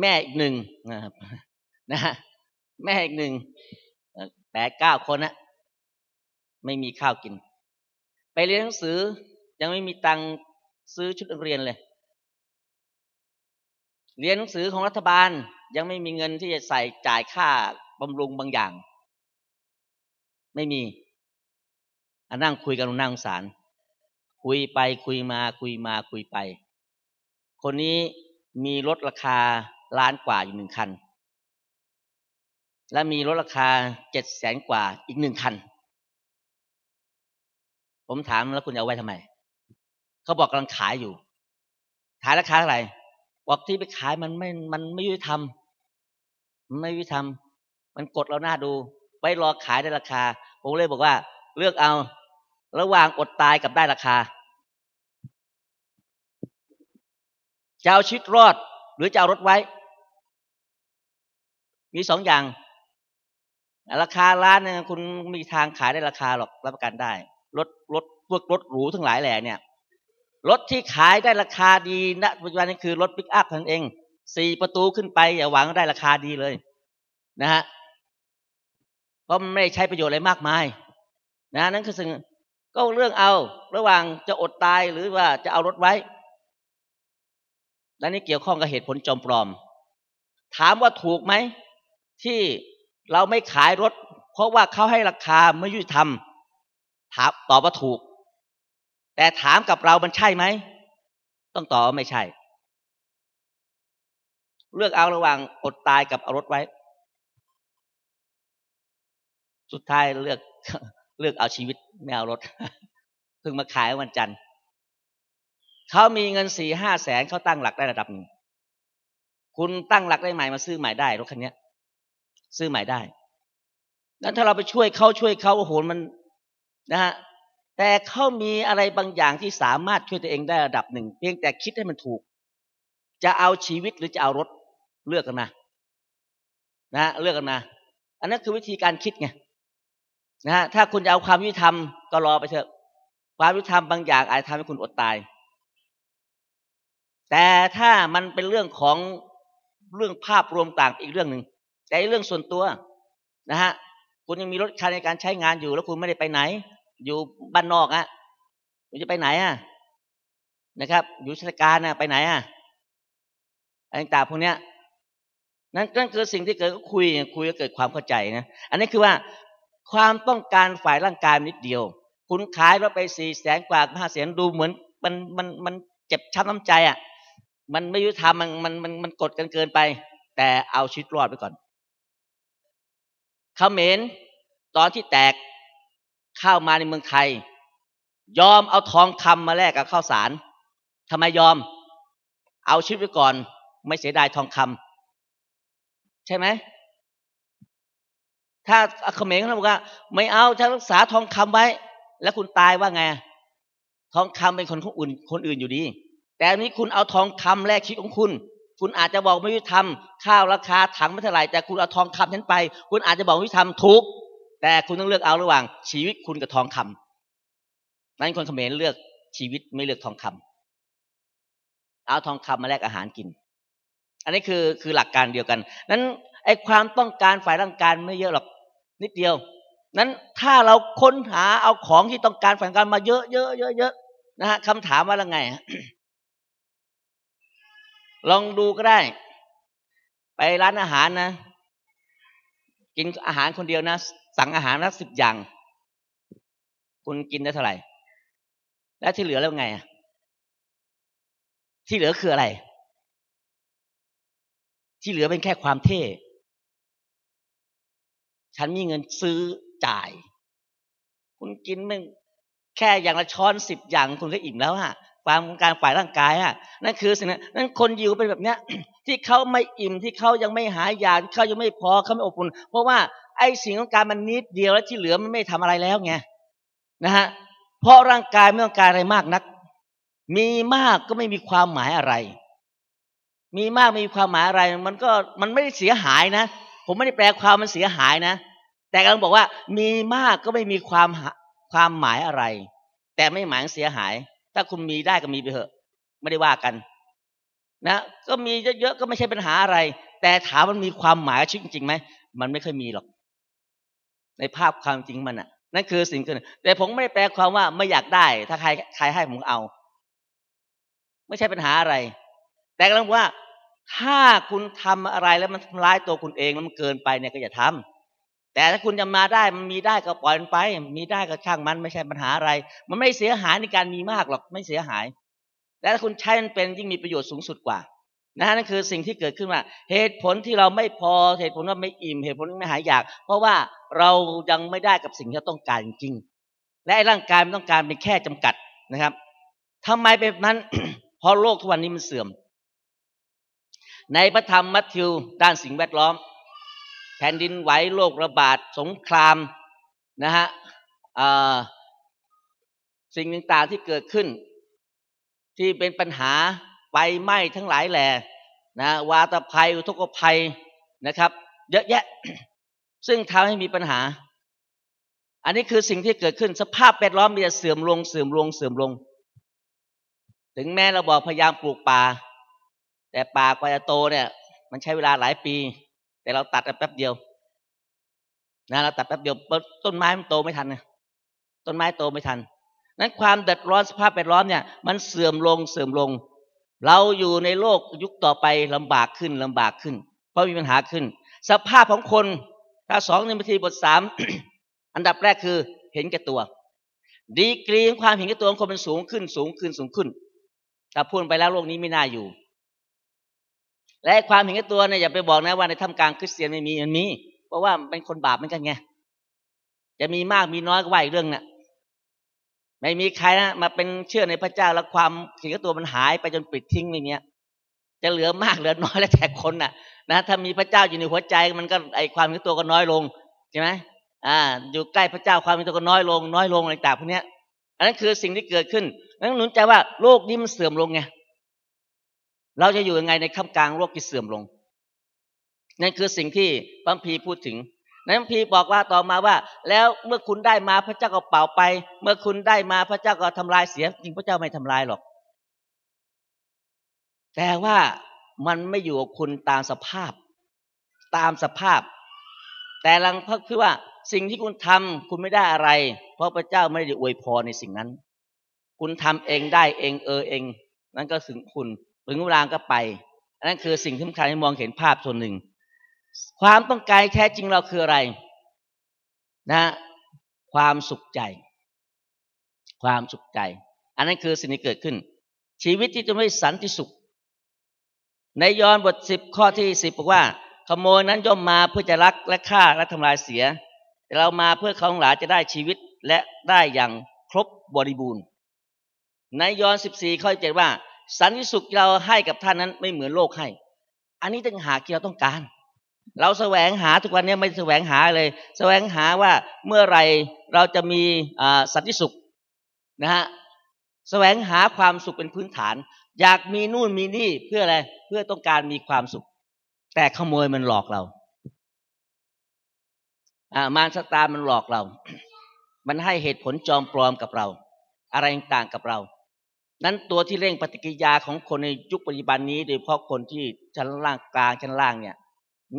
A: แม่อีกหนึ่งนะฮะแม่อีกหนึ่งแปดเก้าคนนะไม่มีข้าวกิน ไปเรียนหนังสือยังไม่มีตังซื้อชุดนักเรียนเลย เรียนหนังสือของรัฐบาลยังไม่มีเงินที่จะใส่จ่ายค่าบำรุงบางอย่าง ไม่มีอันนั่งคุยกันนั่งสาร คุยไปคุยมาคุยมาคุยไป คนนี้มีรถราคาล้านกว่าอยู่หนึ่งคัน และมีรถราคาเจ็ดแสนกว่าอีกหนึ่งคัน ผมถามแล้วคุณเอาไว้ทำไม เขาบอกกำลังขายอยู่ ขายราคาเท่าไหร่บอกที่ไปขายมันไม่ มันไม่ยุติธรรมมันไม่ยุติธรรม มันกดเราหน้าดู ไว้รอขายได้ราคา ผมเลยบอกว่า เลือกเอา ระหว่างอดตายกับได้ราคาจะเอาชีวิตรอด หรือจะเอารถไว้ มีสองอย่าง ราคาร้านเนี่ยคุณมีทางขายได้ราคาหรอกรับประกันได้รถรถพวกรถหรูทั้งหลายแหล่เนี่ยรถที่ขายได้ราคาดีณปัจจุบันนี้คือรถปิกอัพนั่นเองสี่ประตูขึ้นไป อย่าหวังได้ราคาดีเลย นะฮะเพราะมันไม่ใช้ประโยชน์อะไรมากมาย นะนั่นคือสิ่ง ก็เรื่องเอา ระหว่างจะอดตายหรือว่าจะเอารถไว้ และนี่เกี่ยวข้องกับเหตุผลจอมปลอม ถามว่าถูกไหม ที่เราไม่ขายรถ เพราะว่าเขาให้ราคาไม่ยุติธรรมถามตอบว่าถูก แต่ถามกับเรามันใช่ไหม ต้องตอบไม่ใช่ เลือกเอาระหว่างอดตายกับเอารถไว้ สุดท้ายเลือก เลือกเอาชีวิตไม่เอารถเพิ่งมาขายวันจันทร์เขามีเงินสี่ห้าแสนเขาตั้งหลักได้ระดับหนึ่งคุณตั้งหลักได้ใหม่มาซื้อใหม่ได้รถคันนี้ซื้อใหม่ได้นั้นถ้าเราไปช่วยเขาช่วยเขาโอ้โหมันนะฮะแต่เขามีอะไรบางอย่างที่สามารถช่วยตัวเองได้ระดับหนึ่งเพียงแต่คิดให้มันถูก จะเอาชีวิตหรือจะเอารถเลือกกันมานะเลือกกันมาอันนั้นคือวิธีการคิดไง นะฮะถ้าคุณจะเอาความยุติธรรมก็รอไปเถอะ ความยุติธรรมบางอย่างอาจทำให้คุณอดตาย แต่ถ้ามันเป็นเรื่องของเรื่องภาพรวมต่างอีกเรื่องหนึ่งแต่เรื่องส่วนตัวนะฮะคุณยังมีรถคันในการใช้งานอยู่ แล้วคุณไม่ได้ไปไหน อยู่บ้านนอกอะ่ะคุณจะไปไหนอะ่ะนะครับ อยู่ราชการน่ะไปไหนอะ่ะอะไรต่างพวกเนี้ยนั่นนั่นคือสิ่งที่เกิดก็คุยคุยก็เกิดความเข้าใจนะ อันนี้คือว่า ความต้องการฝ่ายร่างกายนิดเดียว คุณขายรถไปสี่แสนกว่าห้าแสนดูเหมือนมันมันมันเจ็บช้ำน้ำใจอะ มันไม่ยุติธรรมมันมันมันมันกดกันเกินไป แต่เอาชีวิตรอดไปก่อนเขมรตอนที่แตกเข้ามาในเมืองไทย ยอมเอาทองคำมาแลกกับข้าวสารทำไมยอม เอาชีวิตไปก่อน ไม่เสียดายทองคำใช่ไหม ถ้าเขมรเขาบอกว่า ไม่เอาจะรักษาทองคำไว้ แล้วคุณตายว่าไง ทองคำเป็นคนคนอื่น คนอื่นอยู่ดี แต่อันนี้คุณเอาทองคำแลกชีวิตของคุณ คุณอาจจะบอกไม่ยุติธรรมข้าวราคาถังไม่เท่าไหร่แต่คุณเอาทองคำฉันไป คุณอาจจะบอกไม่ยุติธรรมทุกแต่คุณต้องเลือกเอาระหว่างชีวิตคุณกับทองคำนั้นคนเขมรเลือกชีวิตไม่เลือกทองคำเอาทองคำมาแลกอาหารกิน อันนี้คือคือหลักการเดียวกัน นั้นไอ้ความต้องการฝ่ายร่างกายไม่เยอะหรอก นิดเดียว นั้นถ้าเราค้นหาเอาของที่ต้องการฝ่ายร่างกายมาเยอะเยอะเยอะเยอะนะฮะคำถามว่าละไงลองดูก็ได้ ไปร้านอาหารนะ กินอาหารคนเดียวนะ สั่งอาหารนักสิบอย่าง คุณกินได้เท่าไหร่ แล้วที่เหลือแล้วไงที่เหลือคืออะไร ที่เหลือเป็นแค่ความเท่ ฉันมีเงินซื้อจ่าย คุณกินมึงแค่อย่างละช้อนสิบอย่างคุณก็อิ่มแล้วฮะความการฝ่ายร่างกายฮะนั่นคือสิ่งนั้นนั่นคนยิวเป็นแบบเนี้ย ที่เขาไม่อิ่มที่เขายังไม่หายยาที่เขายังไม่พอเขาไม่อบอุ่นเพราะว่าไอ้สิ่งของการมันนิดเดียวแล้วที่เหลือมันไม่ทำอะไรแล้วไงนะฮะเพราะร่างกายไม่ต้องการอะไรมากนัก มีมากก็ไม่มีความหมายอะไร มีมากไม่มีความหมายอะไร มันก็มันไม่ได้เสียหายนะ ผมไม่ได้แปลความมันเสียหายนะ แต่กำลังบอกว่า มีมากก็ไม่มีความความหมายอะไร แต่ไม่หมายเสียหาย ถ้าคุณมีได้ก็มีไปเถอะ ไม่ได้ว่ากัน นะ ก็มีเยอะๆก็ไม่ใช่ปัญหาอะไร แต่ถามมันมีความหมายชีวิตจริงไหมมันไม่เคยมีหรอก ในภาพความจริงมันอะนั่นคือสิ่งที่แต่ผมไม่ได้แปลความว่าไม่อยากได้ ถ้าใครใครให้ผมเอา ไม่ใช่ปัญหาอะไร แต่กำลังว่า ถ้าคุณทำอะไรแล้วมันทำร้ายตัวคุณเองแล้วมันเกินไปเนี่ยก็อย่าทำแต่ถ้าคุณจะมาได้มันมีได้ก็ปล่อยมันไป มีได้ก็ช่างมันไม่ใช่ปัญหาอะไร มันไม่เสียหายในการมีมากหรอกไม่เสียหาย แต่ถ้าคุณใช้มันเป็นยิ่งมีประโยชน์สูงสุดกว่านะนั่นคือสิ่งที่เกิดขึ้นว่าเหตุผลที่เราไม่พอเหตุผลว่าไม่อิ่มเหตุผลที่ไม่หายอยาก เพราะว่าเรายังไม่ได้กับสิ่งที่เราต้องการจริง และร่างกายมันต้องการเป็นแค่จำกัดนะครับทำไมเป็นแบบนั้น เพราะโลกทุกวันนี้มันเสื่อม ในพระธรรมมัทธิวด้านสิ่งแวดล้อม แผ่นดินไหวโรคระบาดสงครามนะฮะสิ่งต่างๆที่เกิดขึ้น ที่เป็นปัญหาไฟไหม้ทั้งหลายแหล่นะวาตภัยอุทกภัยนะครับ เยอะแยะ ซึ่งทำให้มีปัญหา อันนี้คือสิ่งที่เกิดขึ้นสภาพแวดล้อมมีแต่เสื่อมลงเสื่อมลงเสื่อมลง ถึงแม้เราบอกพยายามปลูกป่า แต่ป่ากว่าจะโตเนี่ย มันใช้เวลาหลายปี แต่เราตัดแป๊บเดียวนะเราตัดแป๊บเดียวต้นไม้มันโตไม่ทันนะต้นไม้โตไม่ทัน นั้นความเดือดร้อนสภาพแวดล้อมเนี่ย มันเสื่อมลงเสื่อมลง เราอยู่ในโลกยุคต่อไปลำบากขึ้นลำบากขึ้น เพราะมีปัญหาขึ้น สภาพของคนถ้าสองในบัทีบทสามอันดับแรกคือเห็นแก่ตัว ดีกรีของความเห็นแก่ตัวของคนมันสูงขึ้นสูงขึ้นสูงขึ้นถ้าพูดไปแล้วโลกนี้ไม่น่าอยู่ และความเห็นแก่ตัวเนี่ยอย่าไปบอกนะว่าในท่ามกลางคริสเตียนไม่มีมันมีเพราะว่าเป็นคนบาปเหมือนกันไงจะมีมากมีน้อยก็ว่าอีกเรื่องน่ะไม่มีใครนะมาเป็นเชื่อในพระเจ้าแล้วความเห็นแก่ตัวมันหายไปจนปิดทิ้งไม่เนี้ยจะเหลือมากเหลือน้อยแล้วแต่คนน่ะ นะถ้ามีพระเจ้าอยู่ในหัวใจมันก็ไอความเห็นตัวก็น้อยลงใช่ไหมอ่า อยู่ใกล้พระเจ้าความเห็นตัวก็น้อยลง น้อยลงอะไรต่างพวกนี้อันนั้นคือสิ่งที่เกิดขึ้นนั้นหนุนใจว่าโลกนี้มันเสื่อมลงไง เราจะอยู่ยังไงในค่ำกลางโลกที่เสื่อมลง นั่นคือสิ่งที่พระพีพูดถึงนั้นพีบอกว่าต่อมาว่า แล้วเมื่อคุณได้มาพระเจ้าก็เป่าไป เมื่อคุณได้มาพระเจ้าก็ทำลายเสียจริงพระเจ้าไม่ทำลายหรอก แต่ว่ามันไม่อยู่กับคุณตามสภาพ ตามสภาพ แต่ลังพักคือว่าสิ่งที่คุณทำคุณไม่ได้อะไร เพราะพระเจ้าไม่ได้อวยพรในสิ่งนั้น คุณทำเองได้เองเออเอง นั่นก็ถึงคุณ ถึงเวลาก็ไปนั่นคือสิ่งที่สำคัญให้มองเห็นภาพส่วนหนึ่ง ความต้องการแท้จริงเราคืออะไร นะ ความสุขใจ ความสุขใจ อันนั้นคือสิ่งที่เกิดขึ้น ชีวิตที่จะไม่สันติสุข ในยอห์นบทสิบข้อที่สิบบอกว่า ขโมยนั้นย่อมมาเพื่อจะรักและฆ่าและทำลายเสีย แต่เรามาเพื่อเขาหลาจะได้ชีวิตและได้อย่างครบบริบูรณ์ ในยอห์นสิบสี่ข้อเจ็ดว่า สันติสุขเราให้กับท่านนั้นไม่เหมือนโลกให้ อันนี้ต้องหาที่เราต้องการ เราแสวงหาทุกวันนี้ไม่แสวงหาเลย แสวงหาว่าเมื่อไรเราจะมีสันติสุขนะฮะแสวงหาความสุขเป็นพื้นฐาน อยากมีนู่นมีนี่เพื่ออะไรเพื่อต้องการมีความสุข แต่ขโมยมันหลอกเราอ่ามารสตามันหลอกเรา มันให้เหตุผลจอมปลอมกับเรา อะไรต่างกับเรา นั้นตัวที่เร่งปฏิกิริยาของคนในยุคปัจจุบันนี้ โดยเฉพาะคนที่ชั้นล่างกลางชั้นล่างเนี่ย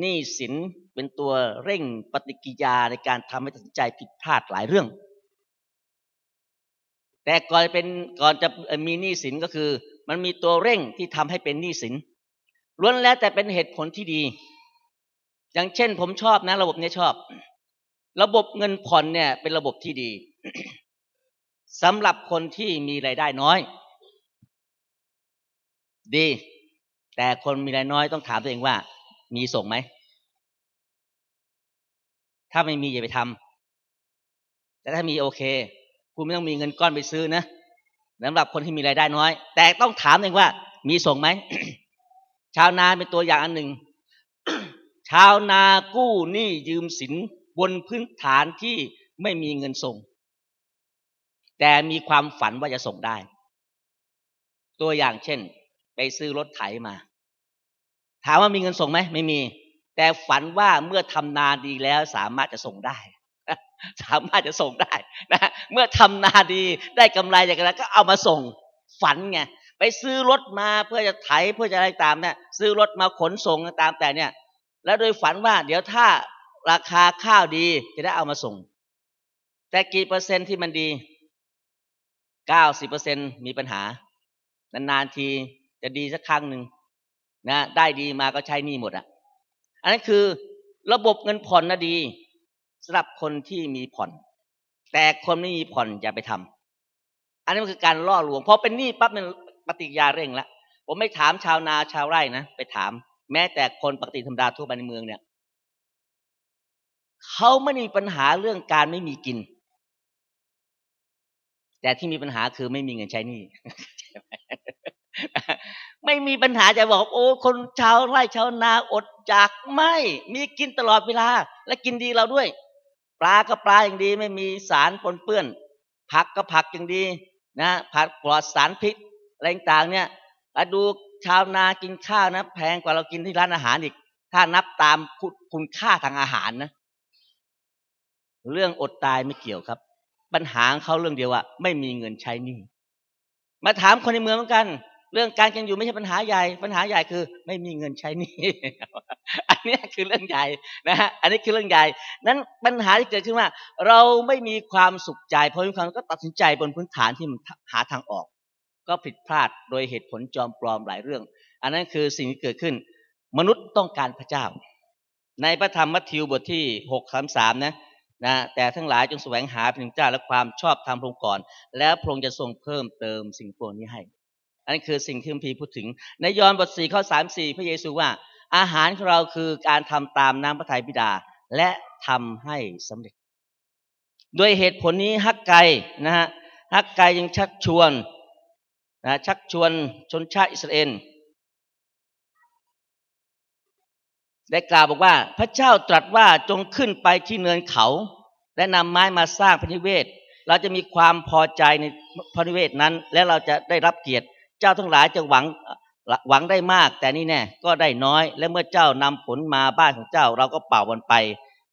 A: นี่สินเป็นตัวเร่งปฏิกิริยาในการทำให้ตัดสินใจผิดพลาดหลายเรื่อง แต่ก่อนเป็นก่อนจะมีหนี้สินก็คือ มันมีตัวเร่งที่ทำให้เป็นหนี้สินล้วนแล้วแต่เป็นเหตุผลที่ดี อย่างเช่น ผมชอบนะ ระบบนี้ชอบ ระบบเงินผ่อนเนี่ย เป็นระบบที่ดีสำหรับคนที่มีรายได้น้อย ดี แต่คนมีรายน้อยต้องถามตัวเองว่า มีส่งไหม ถ้าไม่มีอย่าไปทำแต่ถ้ามีโอเค คุณไม่ต้องมีเงินก้อนไปซื้อนะสำหรับคนที่มีรายได้น้อย แต่ต้องถามเองว่า มีส่งไหม ชาวนาเป็นตัวอย่างอันหนึ่ง ชาวนากู้หนี้ยืมสินบนพื้นฐานที่ไม่มีเงินส่ง แต่มีความฝันว่าจะส่งได้ ตัวอย่างเช่น ไปซื้อรถไถมา ถามว่ามีเงินส่งไหมไม่มี แต่ฝันว่าเมื่อทำนาดีแล้วสามารถจะส่งได้ สามารถจะส่งได้นะเมื่อทำนาดีได้กำไรจากนั้นก็เอามาส่งฝันไงไปซื้อรถมาเพื่อจะไถเพื่อจะอะไรตามเนี่ยซื้อรถมาขนส่งตามแต่เนี่ย แล้วโดยฝันว่า เดี๋ยวถ้าราคาข้าวดีจะได้เอามาส่ง แต่กี่เปอร์เซ็นต์ที่มันดีเก้าสิบเปอร์เซ็นมีปัญหานานๆที จะดีสักครั้งหนึ่งนะได้ดีมาก็ใช้นี่หมดอะ อันนั้นคือระบบเงินผ่อนนะดีสำหรับคนที่มีผ่อน แต่คนไม่มีผ่อนอย่าไปทำอันนี้มันคือการล่อลวงพอเป็นหนี้ปั๊บมันปฏิกิยาเร่งล้วผมไม่ถามชาวนาชาวไร่นะไปถาม แม้แต่คนปกติธรรมดาทั่วไปในเมืองเนี่ยเขาไม่มีปัญหาเรื่องการไม่มีกิน แต่ที่มีปัญหาคือไม่มีเงินใช้หนี้ ไม่มีปัญหาจะบอก โอ้ คนชาวไร่ชาวนาอดจากไม่มีกินตลอดเวลา และกินดีเราด้วย ปลาก็ปลาอย่างดีไม่มีสารปนเปื้อน ผักก็ผักอย่างดีนะผักปลอดสารพิษอะไรต่างเนี่ยดูชาวนากินข้าวนะ แพงกว่าเรากินที่ร้านอาหารอีก ถ้านับตามคุณค่าทางอาหารนะ เรื่องอดตายไม่เกี่ยวครับ ปัญหาเขาเรื่องเดียวว่าไม่มีเงินใช้นี่มาถามคนในเมืองเหมือนกัน เรื่องการกินอยู่ไม่ใช่ปัญหาใหญ่ ปัญหาใหญ่คือ ไม่มีเงินใช้นี่อันนี้คือเรื่องใหญ่นะฮะอันนี้คือเรื่องใหญ่นั้นปัญหาที่เกิดขึ้นว่า เราไม่มีความสุขใจเพราะมีความก็ตัดสินใจบนพื้นฐานที่มันหาทางออก ก็ผิดพลาดโดยเหตุผลจอมปลอมหลายเรื่อง อันนั้นคือสิ่งที่เกิดขึ้น มนุษย์ต้องการพระเจ้า ในพระธรรมมัทธิวบทที่หกสามสามนะนะแต่ทั้งหลายจงแสวงหาพระเจ้าและความชอบธรรมพระองค์ก่อน แล้วพระองค์จะทรงเพิ่มเติมสิ่งพวกนี้ให้ อันนี้คือสิ่งที่พระพีพูดถึง ในยอห์นบทสี่ข้อสามสี่พระเยซูว่า อาหารของเราคือการทำตามน้ำพระทัยบิดา และทำให้สำเร็จ ด้วยเหตุผลนี้ฮักไกนะฮะฮักไกยังชักชวนนะชักชวนชนชาติอิสราเอลได้กล่าวบอกว่า พระเจ้าตรัสว่าจงขึ้นไปที่เนินเขาและนำไม้มาสร้างพระนิเวศ เราจะมีความพอใจในพระนิเวศนั้น และเราจะได้รับเกียรติ เจ้าทั้งหลายจะหวังหวังได้มาก แต่นี่แน่ก็ได้น้อย และเมื่อเจ้านำผลมาบ้านของเจ้าเราก็เป่าวันไป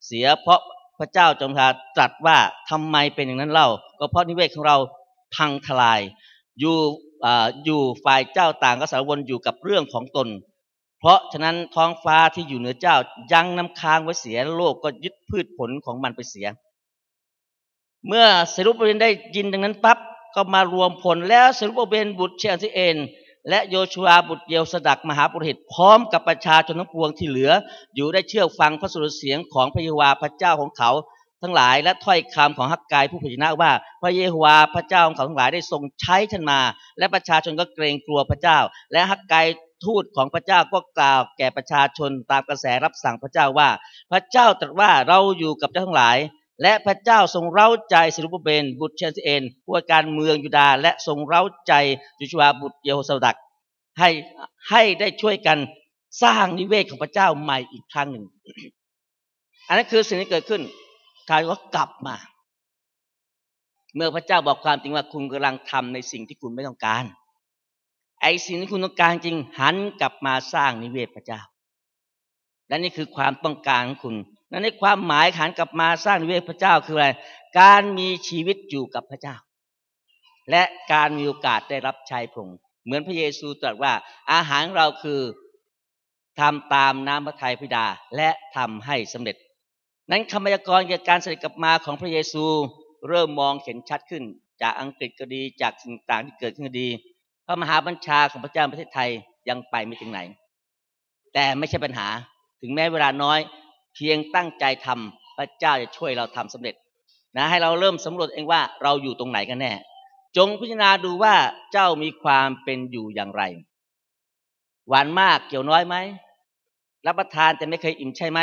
A: เสียเพราะพระเจ้าจงทาตรัสว่าทำไมเป็นอย่างนั้นเล่า ก็เพราะนิเวศของเราพังทลาย อยู่อยู่ฝ่ายเจ้าต่างก็สารวนอยู่กับเรื่องของตน เพราะฉะนั้นท้องฟ้าที่อยู่เหนือเจ้ายังน้ำค้างไว้เสียโลกก็ยึดพืชผลของมันไปเสีย เมื่อเซรุบเบนได้ยินดังนั้นปั๊บ ก็มารวมผลแล้วเซรุบเบนบุตรเชอันซิเอนและโยชัวบุตรเยวสดักมหาปุรหิตพร้อมกับประชาชนทั้งปวงที่เหลือ อยู่ได้เชื่อฟังพระสุรเสียงของพระเยโฮวาพระเจ้าของเขา ทั้งหลายและถ้อยคำของฮักกายผู้พยนะว่า พระเยโฮวาพระเจ้าของเขาทั้งหลายได้ทรงใช้ท่านมา และประชาชนก็เกรงกลัวพระเจ้า และฮักกายทูตของพระเจ้าก็กล่าวแก่ประชาชนตามกระแสรับสั่งพระเจ้าว่า พระเจ้าตรัสว่าเราอยู่กับเจ้าทั้งหลาย และพระเจ้าทรงเร้าใจสิรุปเบน บุตรเชนเอนผู้การเมืองยูดาและทรงเร้าใจจุชวาบุตรเยโฮสดักให้ให้ได้ช่วยกันสร้างนิเวศของพระเจ้าใหม่อีกครั้งหนึ่ง อันนั้นคือสิ่งที่เกิดขึ้นกายก็กลับมา เมื่อพระเจ้าบอกความจริงว่าคุณกำลังทำในสิ่งที่คุณไม่ต้องการ ไอ้สิ่งที่คุณต้องการจริงหันกลับมาสร้างนิเวศพระเจ้า และนี่คือความต้องการของคุณ นั่นในความหมายหันกลับมาสร้างนิเวศพระเจ้าคืออะไร การมีชีวิตอยู่กับพระเจ้า และการมีโอกาสได้รับใช้พระองค์เหมือนพระเยซูตรัสว่า อาหารเราคือทำตามน้ำพระทัยพิดาและทำให้สำเร็จ นั้นคำพยากรณ์เกี่ยวกับการเสด็จกลับมาของพระเยซูเริ่มมองเห็นชัดขึ้น จากอังกฤษก็ดีจากสิ่งต่างที่เกิดขึ้นก็ดี พระมหาบัญชาของพระเจ้าประเทศไทยยังไปไม่ถึงไหน แต่ไม่ใช่ปัญหาถึงแม้เวลาน้อย เพียงตั้งใจทำพระเจ้าจะช่วยเราทำสำเร็จนะให้เราเริ่มสำรวจเองว่าเราอยู่ตรงไหนกันแน่ จงพิจารณาดูว่าเจ้ามีความเป็นอยู่อย่างไร หวานมากเกี่ยวน้อยไหมรับประทานแต่ไม่เคยอิ่มใช่ไหม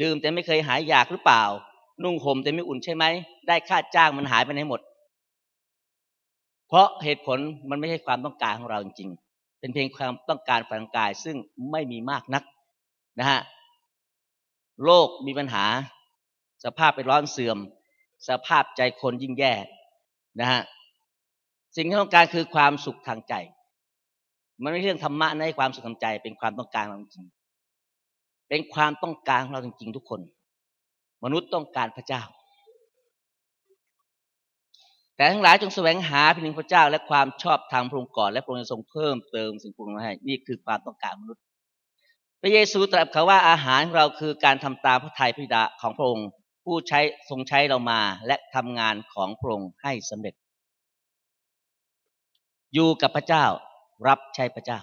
A: ดื่มแต่ไม่เคยหายอยากหรือเปล่า นุ่งห่มแต่ไม่อุ่นใช่ไหมได้ค่าจ้างมันหายไปไหนหมด เพราะเหตุผลมันไม่ใช่ความต้องการของเราจริงๆเป็นเพียงความต้องการฝ่ายร่างกายซึ่งไม่มีมากนักนะฮะ โลกมีปัญหา สภาพเป็นร้อนเสื่อม สภาพใจคนยิ่งแย่นะฮะสิ่งที่ต้องการคือความสุขทางใจ มันไม่ใช่เรื่องธรรมะในความสุขทางใจ เป็นความต้องการของเราจริงเป็นความต้องการของเราจริงๆทุกคน มนุษย์ต้องการพระเจ้า แต่ทั้งหลายจงแสวงหาเพียงพระเจ้า และความชอบทางพระองค์ก่อนและพระองค์จะทรงเพิ่มเติมสิ่งพวกนั้นให้นี่คือความต้องการมนุษย์ พระเยซูตรัสเขาว่าอาหารเราคือการทำตามพระทัยพระดาของพระองค์ผู้ใช้ทรงใช้เรามาและทำงานของพระองค์ให้สำเร็จ อยู่กับพระเจ้ารับใช้พระเจ้า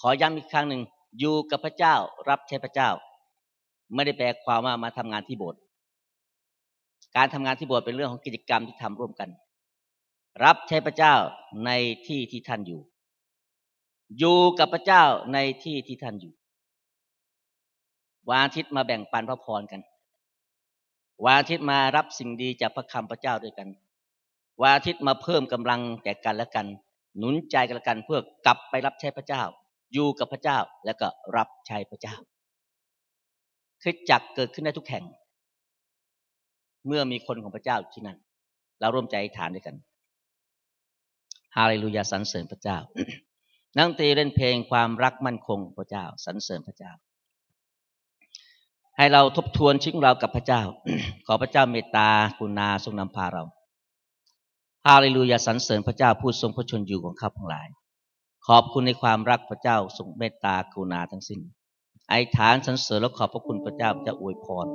A: ขอย้ำอีกครั้งหนึ่งอยู่กับพระเจ้ารับใช้พระเจ้า ไม่ได้แปลความว่ามาทำงานที่โบสถ์การทำงานที่โบสถ์เป็นเรื่องของกิจกรรมที่ทำร่วมกัน รับใช้พระเจ้าในที่ที่ท่านอยู่ อยู่กับพระเจ้าในที่ที่ท่านอยู่วาทิตมาแบ่งปันพระพรกันวาทิตมารับสิ่งดีจากพระคำพระเจ้าด้วยกัน วันอาทิตย์มาเพิ่มกำลังแก่กันและกัน หนุนใจกันและกันเพื่อกลับไปรับใช้พระเจ้า อยู่กับพระเจ้าแล้วก็รับใช้พระเจ้าคือจักเกิดขึ้นได้ทุกแห่ง เมื่อมีคนของพระเจ้าที่นั่น เราร่วมใจฐานด้วยกัน ฮาเลลูยาสรรเสริญพระเจ้า นั่งตีเล่นเพลงความรักมั่นคงพระเจ้าสรรเสริญพระเจ้า ให้เราทบทวนชิ้นเรากับพระเจ้า ขอพระเจ้าเมตตาคุณาทรงนำพาเราฮาเลลูยาสรรเสริญพระเจ้าผู้ทรงพระชนอยู่ของข้าทั้งหลาย ขอบคุณในความรักพระเจ้าทรงเมตตากรุณาทั้งสิ้น ไอ้ฐานสรรเสริญและขอบพระคุณพระเจ้าจะอวยพร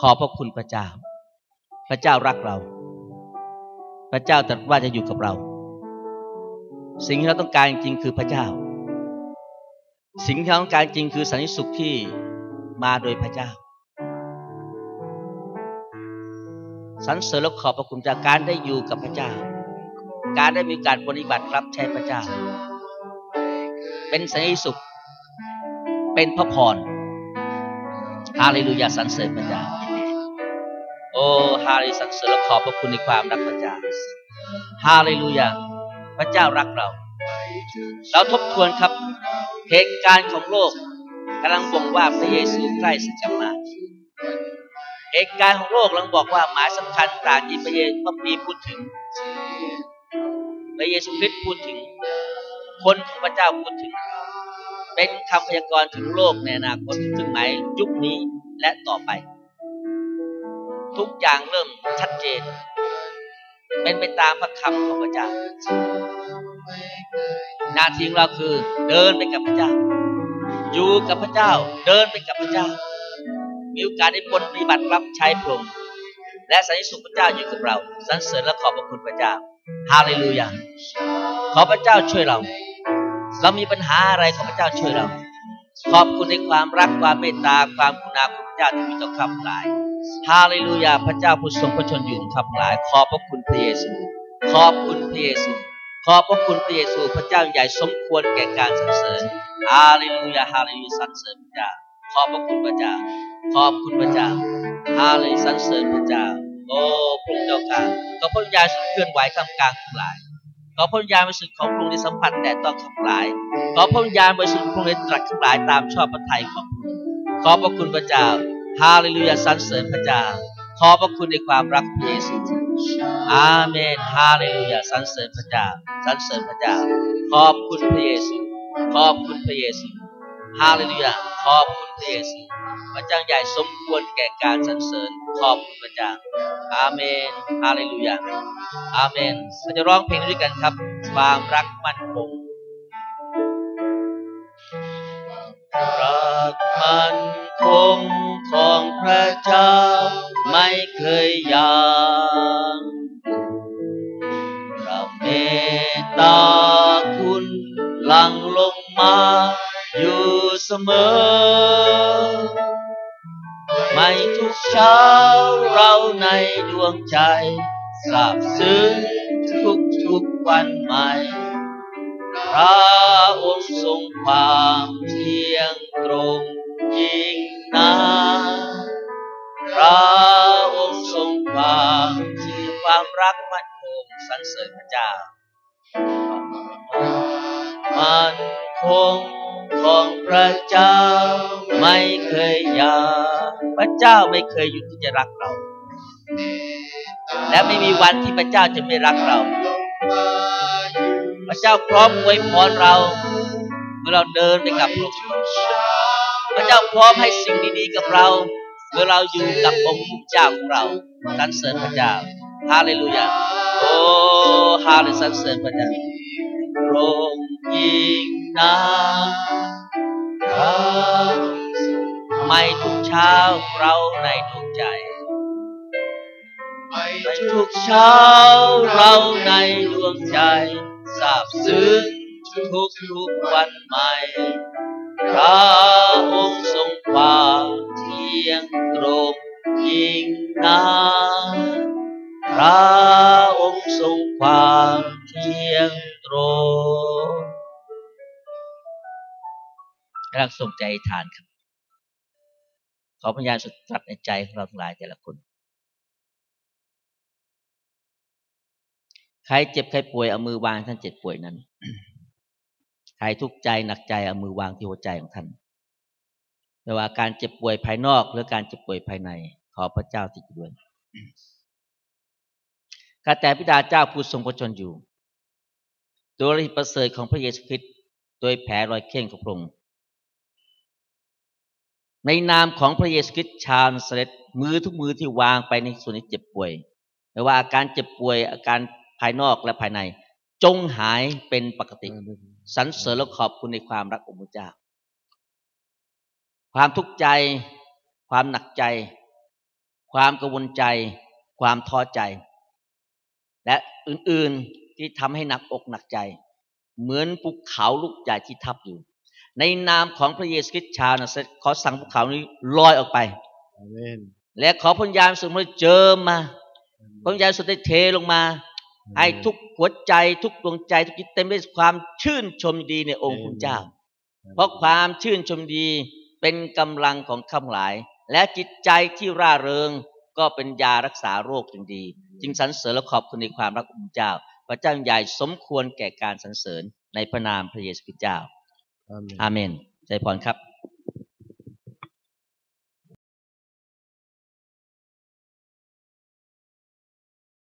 A: ขอบพระคุณพระเจ้า พระเจ้ารักเรา พระเจ้าตรัสว่าจะอยู่กับเรา สิ่งที่เราต้องการจริงคือพระเจ้า สิ่งที่เราต้องการจริงคือสันติสุขที่มาโดยพระเจ้าสรรเสริญและขอบพระคุณจากการได้อยู่กับพระเจ้า การได้มีการปฏิบัติรับใช้พระเจ้า เป็นสันติสุข เป็นพระพรฮาเลลูยาสรรเสริญพระเจ้า โอ้ฮาเลสรรเสริญและขอบพระคุณในความรักพระเจ้าฮาเลลูยา พระเจ้ารักเรา เราทบทวนครับ เหตุการณ์ของโลกกำลังบ่งว่าพระเยซูใกล้จะมาเหตุการณ์ของโลกกำลังบอกว่าหมายสำคัญต่างที่พระเยซูพระปีพูดถึงพระเยซูคริสต์พูดถึง คนของพระเจ้าพูดถึง เป็นคำพยากรณ์ถึงโลกในอนาคตถึงไหมยุคนี้และต่อไป ทุกอย่างเริ่มชัดเจน เป็นไปตามพระคำของพระเจ้า หน้าที่ของเราคือ เดินไปกับพระเจ้า อยู่กับพระเจ้า เดินไปกับพระเจ้า มีโอกาสได้บนปฏิบัติรับใช้พระองค์และสันติสุขพระเจ้าอยู่กับเราสรรเสริญและขอบพระคุณพระเจ้าฮาเลลูยาขอพระเจ้าช่วยเรา เรามีปัญหาอะไรขอพระเจ้าช่วยเรา ขอบคุณในความรักความเมตตาความกุณาคุณพระเจ้าที่มีต่อข้าพหลายฮาเลลูยาพระเจ้าผู้ทรงพระชนอยู่งข้าพหลาย ขอบพระคุณพระเยซูขอบคุณพระเยซู ขอบพระคุณพระเยซูพระเจ้าใหญ่สมควรแก่การสรรเสริญฮาเลลูยาฮาเลลูยาสรรเสริญพระเจ้าขอบพระคุณพระเจ้าขอบคุณพระเจ้าฮาเลสรรเสริญพระเจ้าโอ้พระเจ้าค่ะขอพระวิญญาณเคลื่อนไหวทำกลางทั้งหลายขอพระญาณบริสุทธิ์ของพระองค์ได้สัมผัสแต่ต้องทั้งหลายขอพระญาณบริสุทธิ์ของพระองค์ได้ตรัสทั้งหลายตามชอบพระทัยของพระองค์ขอบพระคุณพระเจ้าฮาเลลูยาสรรเสริญพระเจ้าขอบพระคุณในความรักพระเยซู อาเมนฮาเลลูยาสรรเสริญพระเจ้าสรรเสริญพระเจ้า ขอบคุณพระเยซู ขอบคุณพระเยซูฮาเลลูยาขอบคุณพระเยซูพระเจ้าใหญ่สมควรแก่การสรรเสริญขอบคุณพระเจ้าอาเมนฮาเลลูยาอาเมนเราจะร้องเพลงด้วยกันครับ ความรักมั่นคงรักมั่นคงของพระเจ้า ไม่เคยยางพระเมตตาคุณหลังลงมาอยู่เสมอ ไม่ทุกเช้าเราในดวงใจสาบซึ้งทุกทุกวันใหม่ พระองค์ทรงความเที่ยงตรงยิ่งนา พระองค์ทรงความที่ความรักมั่นคงสรรเสริญพระเจ้า มันคงของพระเจ้าไม่เคยยาพระเจ้าไม่เคยหยุดที่จะรักเรา และไม่มีวันที่พระเจ้าจะไม่รักเรา พระเจ้าพร้อมอวยพรเราเมื่อเราเดินไปกับพระองค์พระเจ้าพร้อมให้สิ่งดีๆกับเรา เมื่อเราอยู่กับองค์พระเจ้าของเราสรรเสริญพระเจ้าฮาเลลูยาโอ้ฮาเลสรรเสริญพระเจ้าโรงยิงนาไม่ทุกเช้าเราในดวงใจไม่ทุกเช้าเราในดวงใจทราบซึ้งทุกทุกวันใหม่ พระองค์ทรงความเที่ยงตรงยิ่งนาพระองค์ทรงความเที่ยงตรงกำลังส่งใจทานครับ ขอพยาสุดสัตว์ในใจของเราทั้งหลายแต่ละคนใครเจ็บใครป่วยเอามือวางท่านเจ็บป่วยนั้น ใครทุกข์ใจหนักใจเอามือวางที่หัวใจของท่านไม่ว่าการเจ็บป่วยภายนอก หรือการเจ็บป่วยภายใน ขอพระเจ้าติดด้วยข้าแต่พิดาเจ้าผู้ทรงพระชนอยู่โดยฤทธิประเสริฐของพระเยซูคริสต์โดยแผลรอยเข่งของพระองค์ในนามของพระเยซูคริสต์ชาญเสด็จมือทุกมือที่วางไปในส่วนที่เจ็บป่วยไม่ว่าอาการเจ็บป่วยอาการภายนอกและภายใน จงหายเป็นปกติสรรเสริญและขอบคุณในความรักองค์พระเจ้า ความทุกข์ใจ ความหนักใจ ความกังวลใจ ความท้อใจ และอื่นๆที่ทำให้หนักอกหนักใจ เหมือนภูเขาลูกใหญ่ที่ทับอยู่ ในนามของพระเยซูคริสต์ชาวนาเซตขอสั่งภูเขานี้ลอยออกไปและขอพญานสมุทรเจิมมาพระวิญญาณสุดได้เทลงมา ให้ทุกหัวใจทุกดวงใจทุกจิตเต็มไปด้วยความชื่นชมดีในองค์คุณเจ้า เพราะความชื่นชมดีเป็นกำลังของข้าหลาย และจิตใจที่ร่าเริงก็เป็นยารักษาโรคจึงดี จึงสรรเสริญและขอบคุณในความรักของเจ้า พระเจ้าใหญ่สมควรแก่การสรรเสริญในพระนามพระเยซูคริสต์เจ้า
B: อาเมน
A: อาเมนใจพรครับ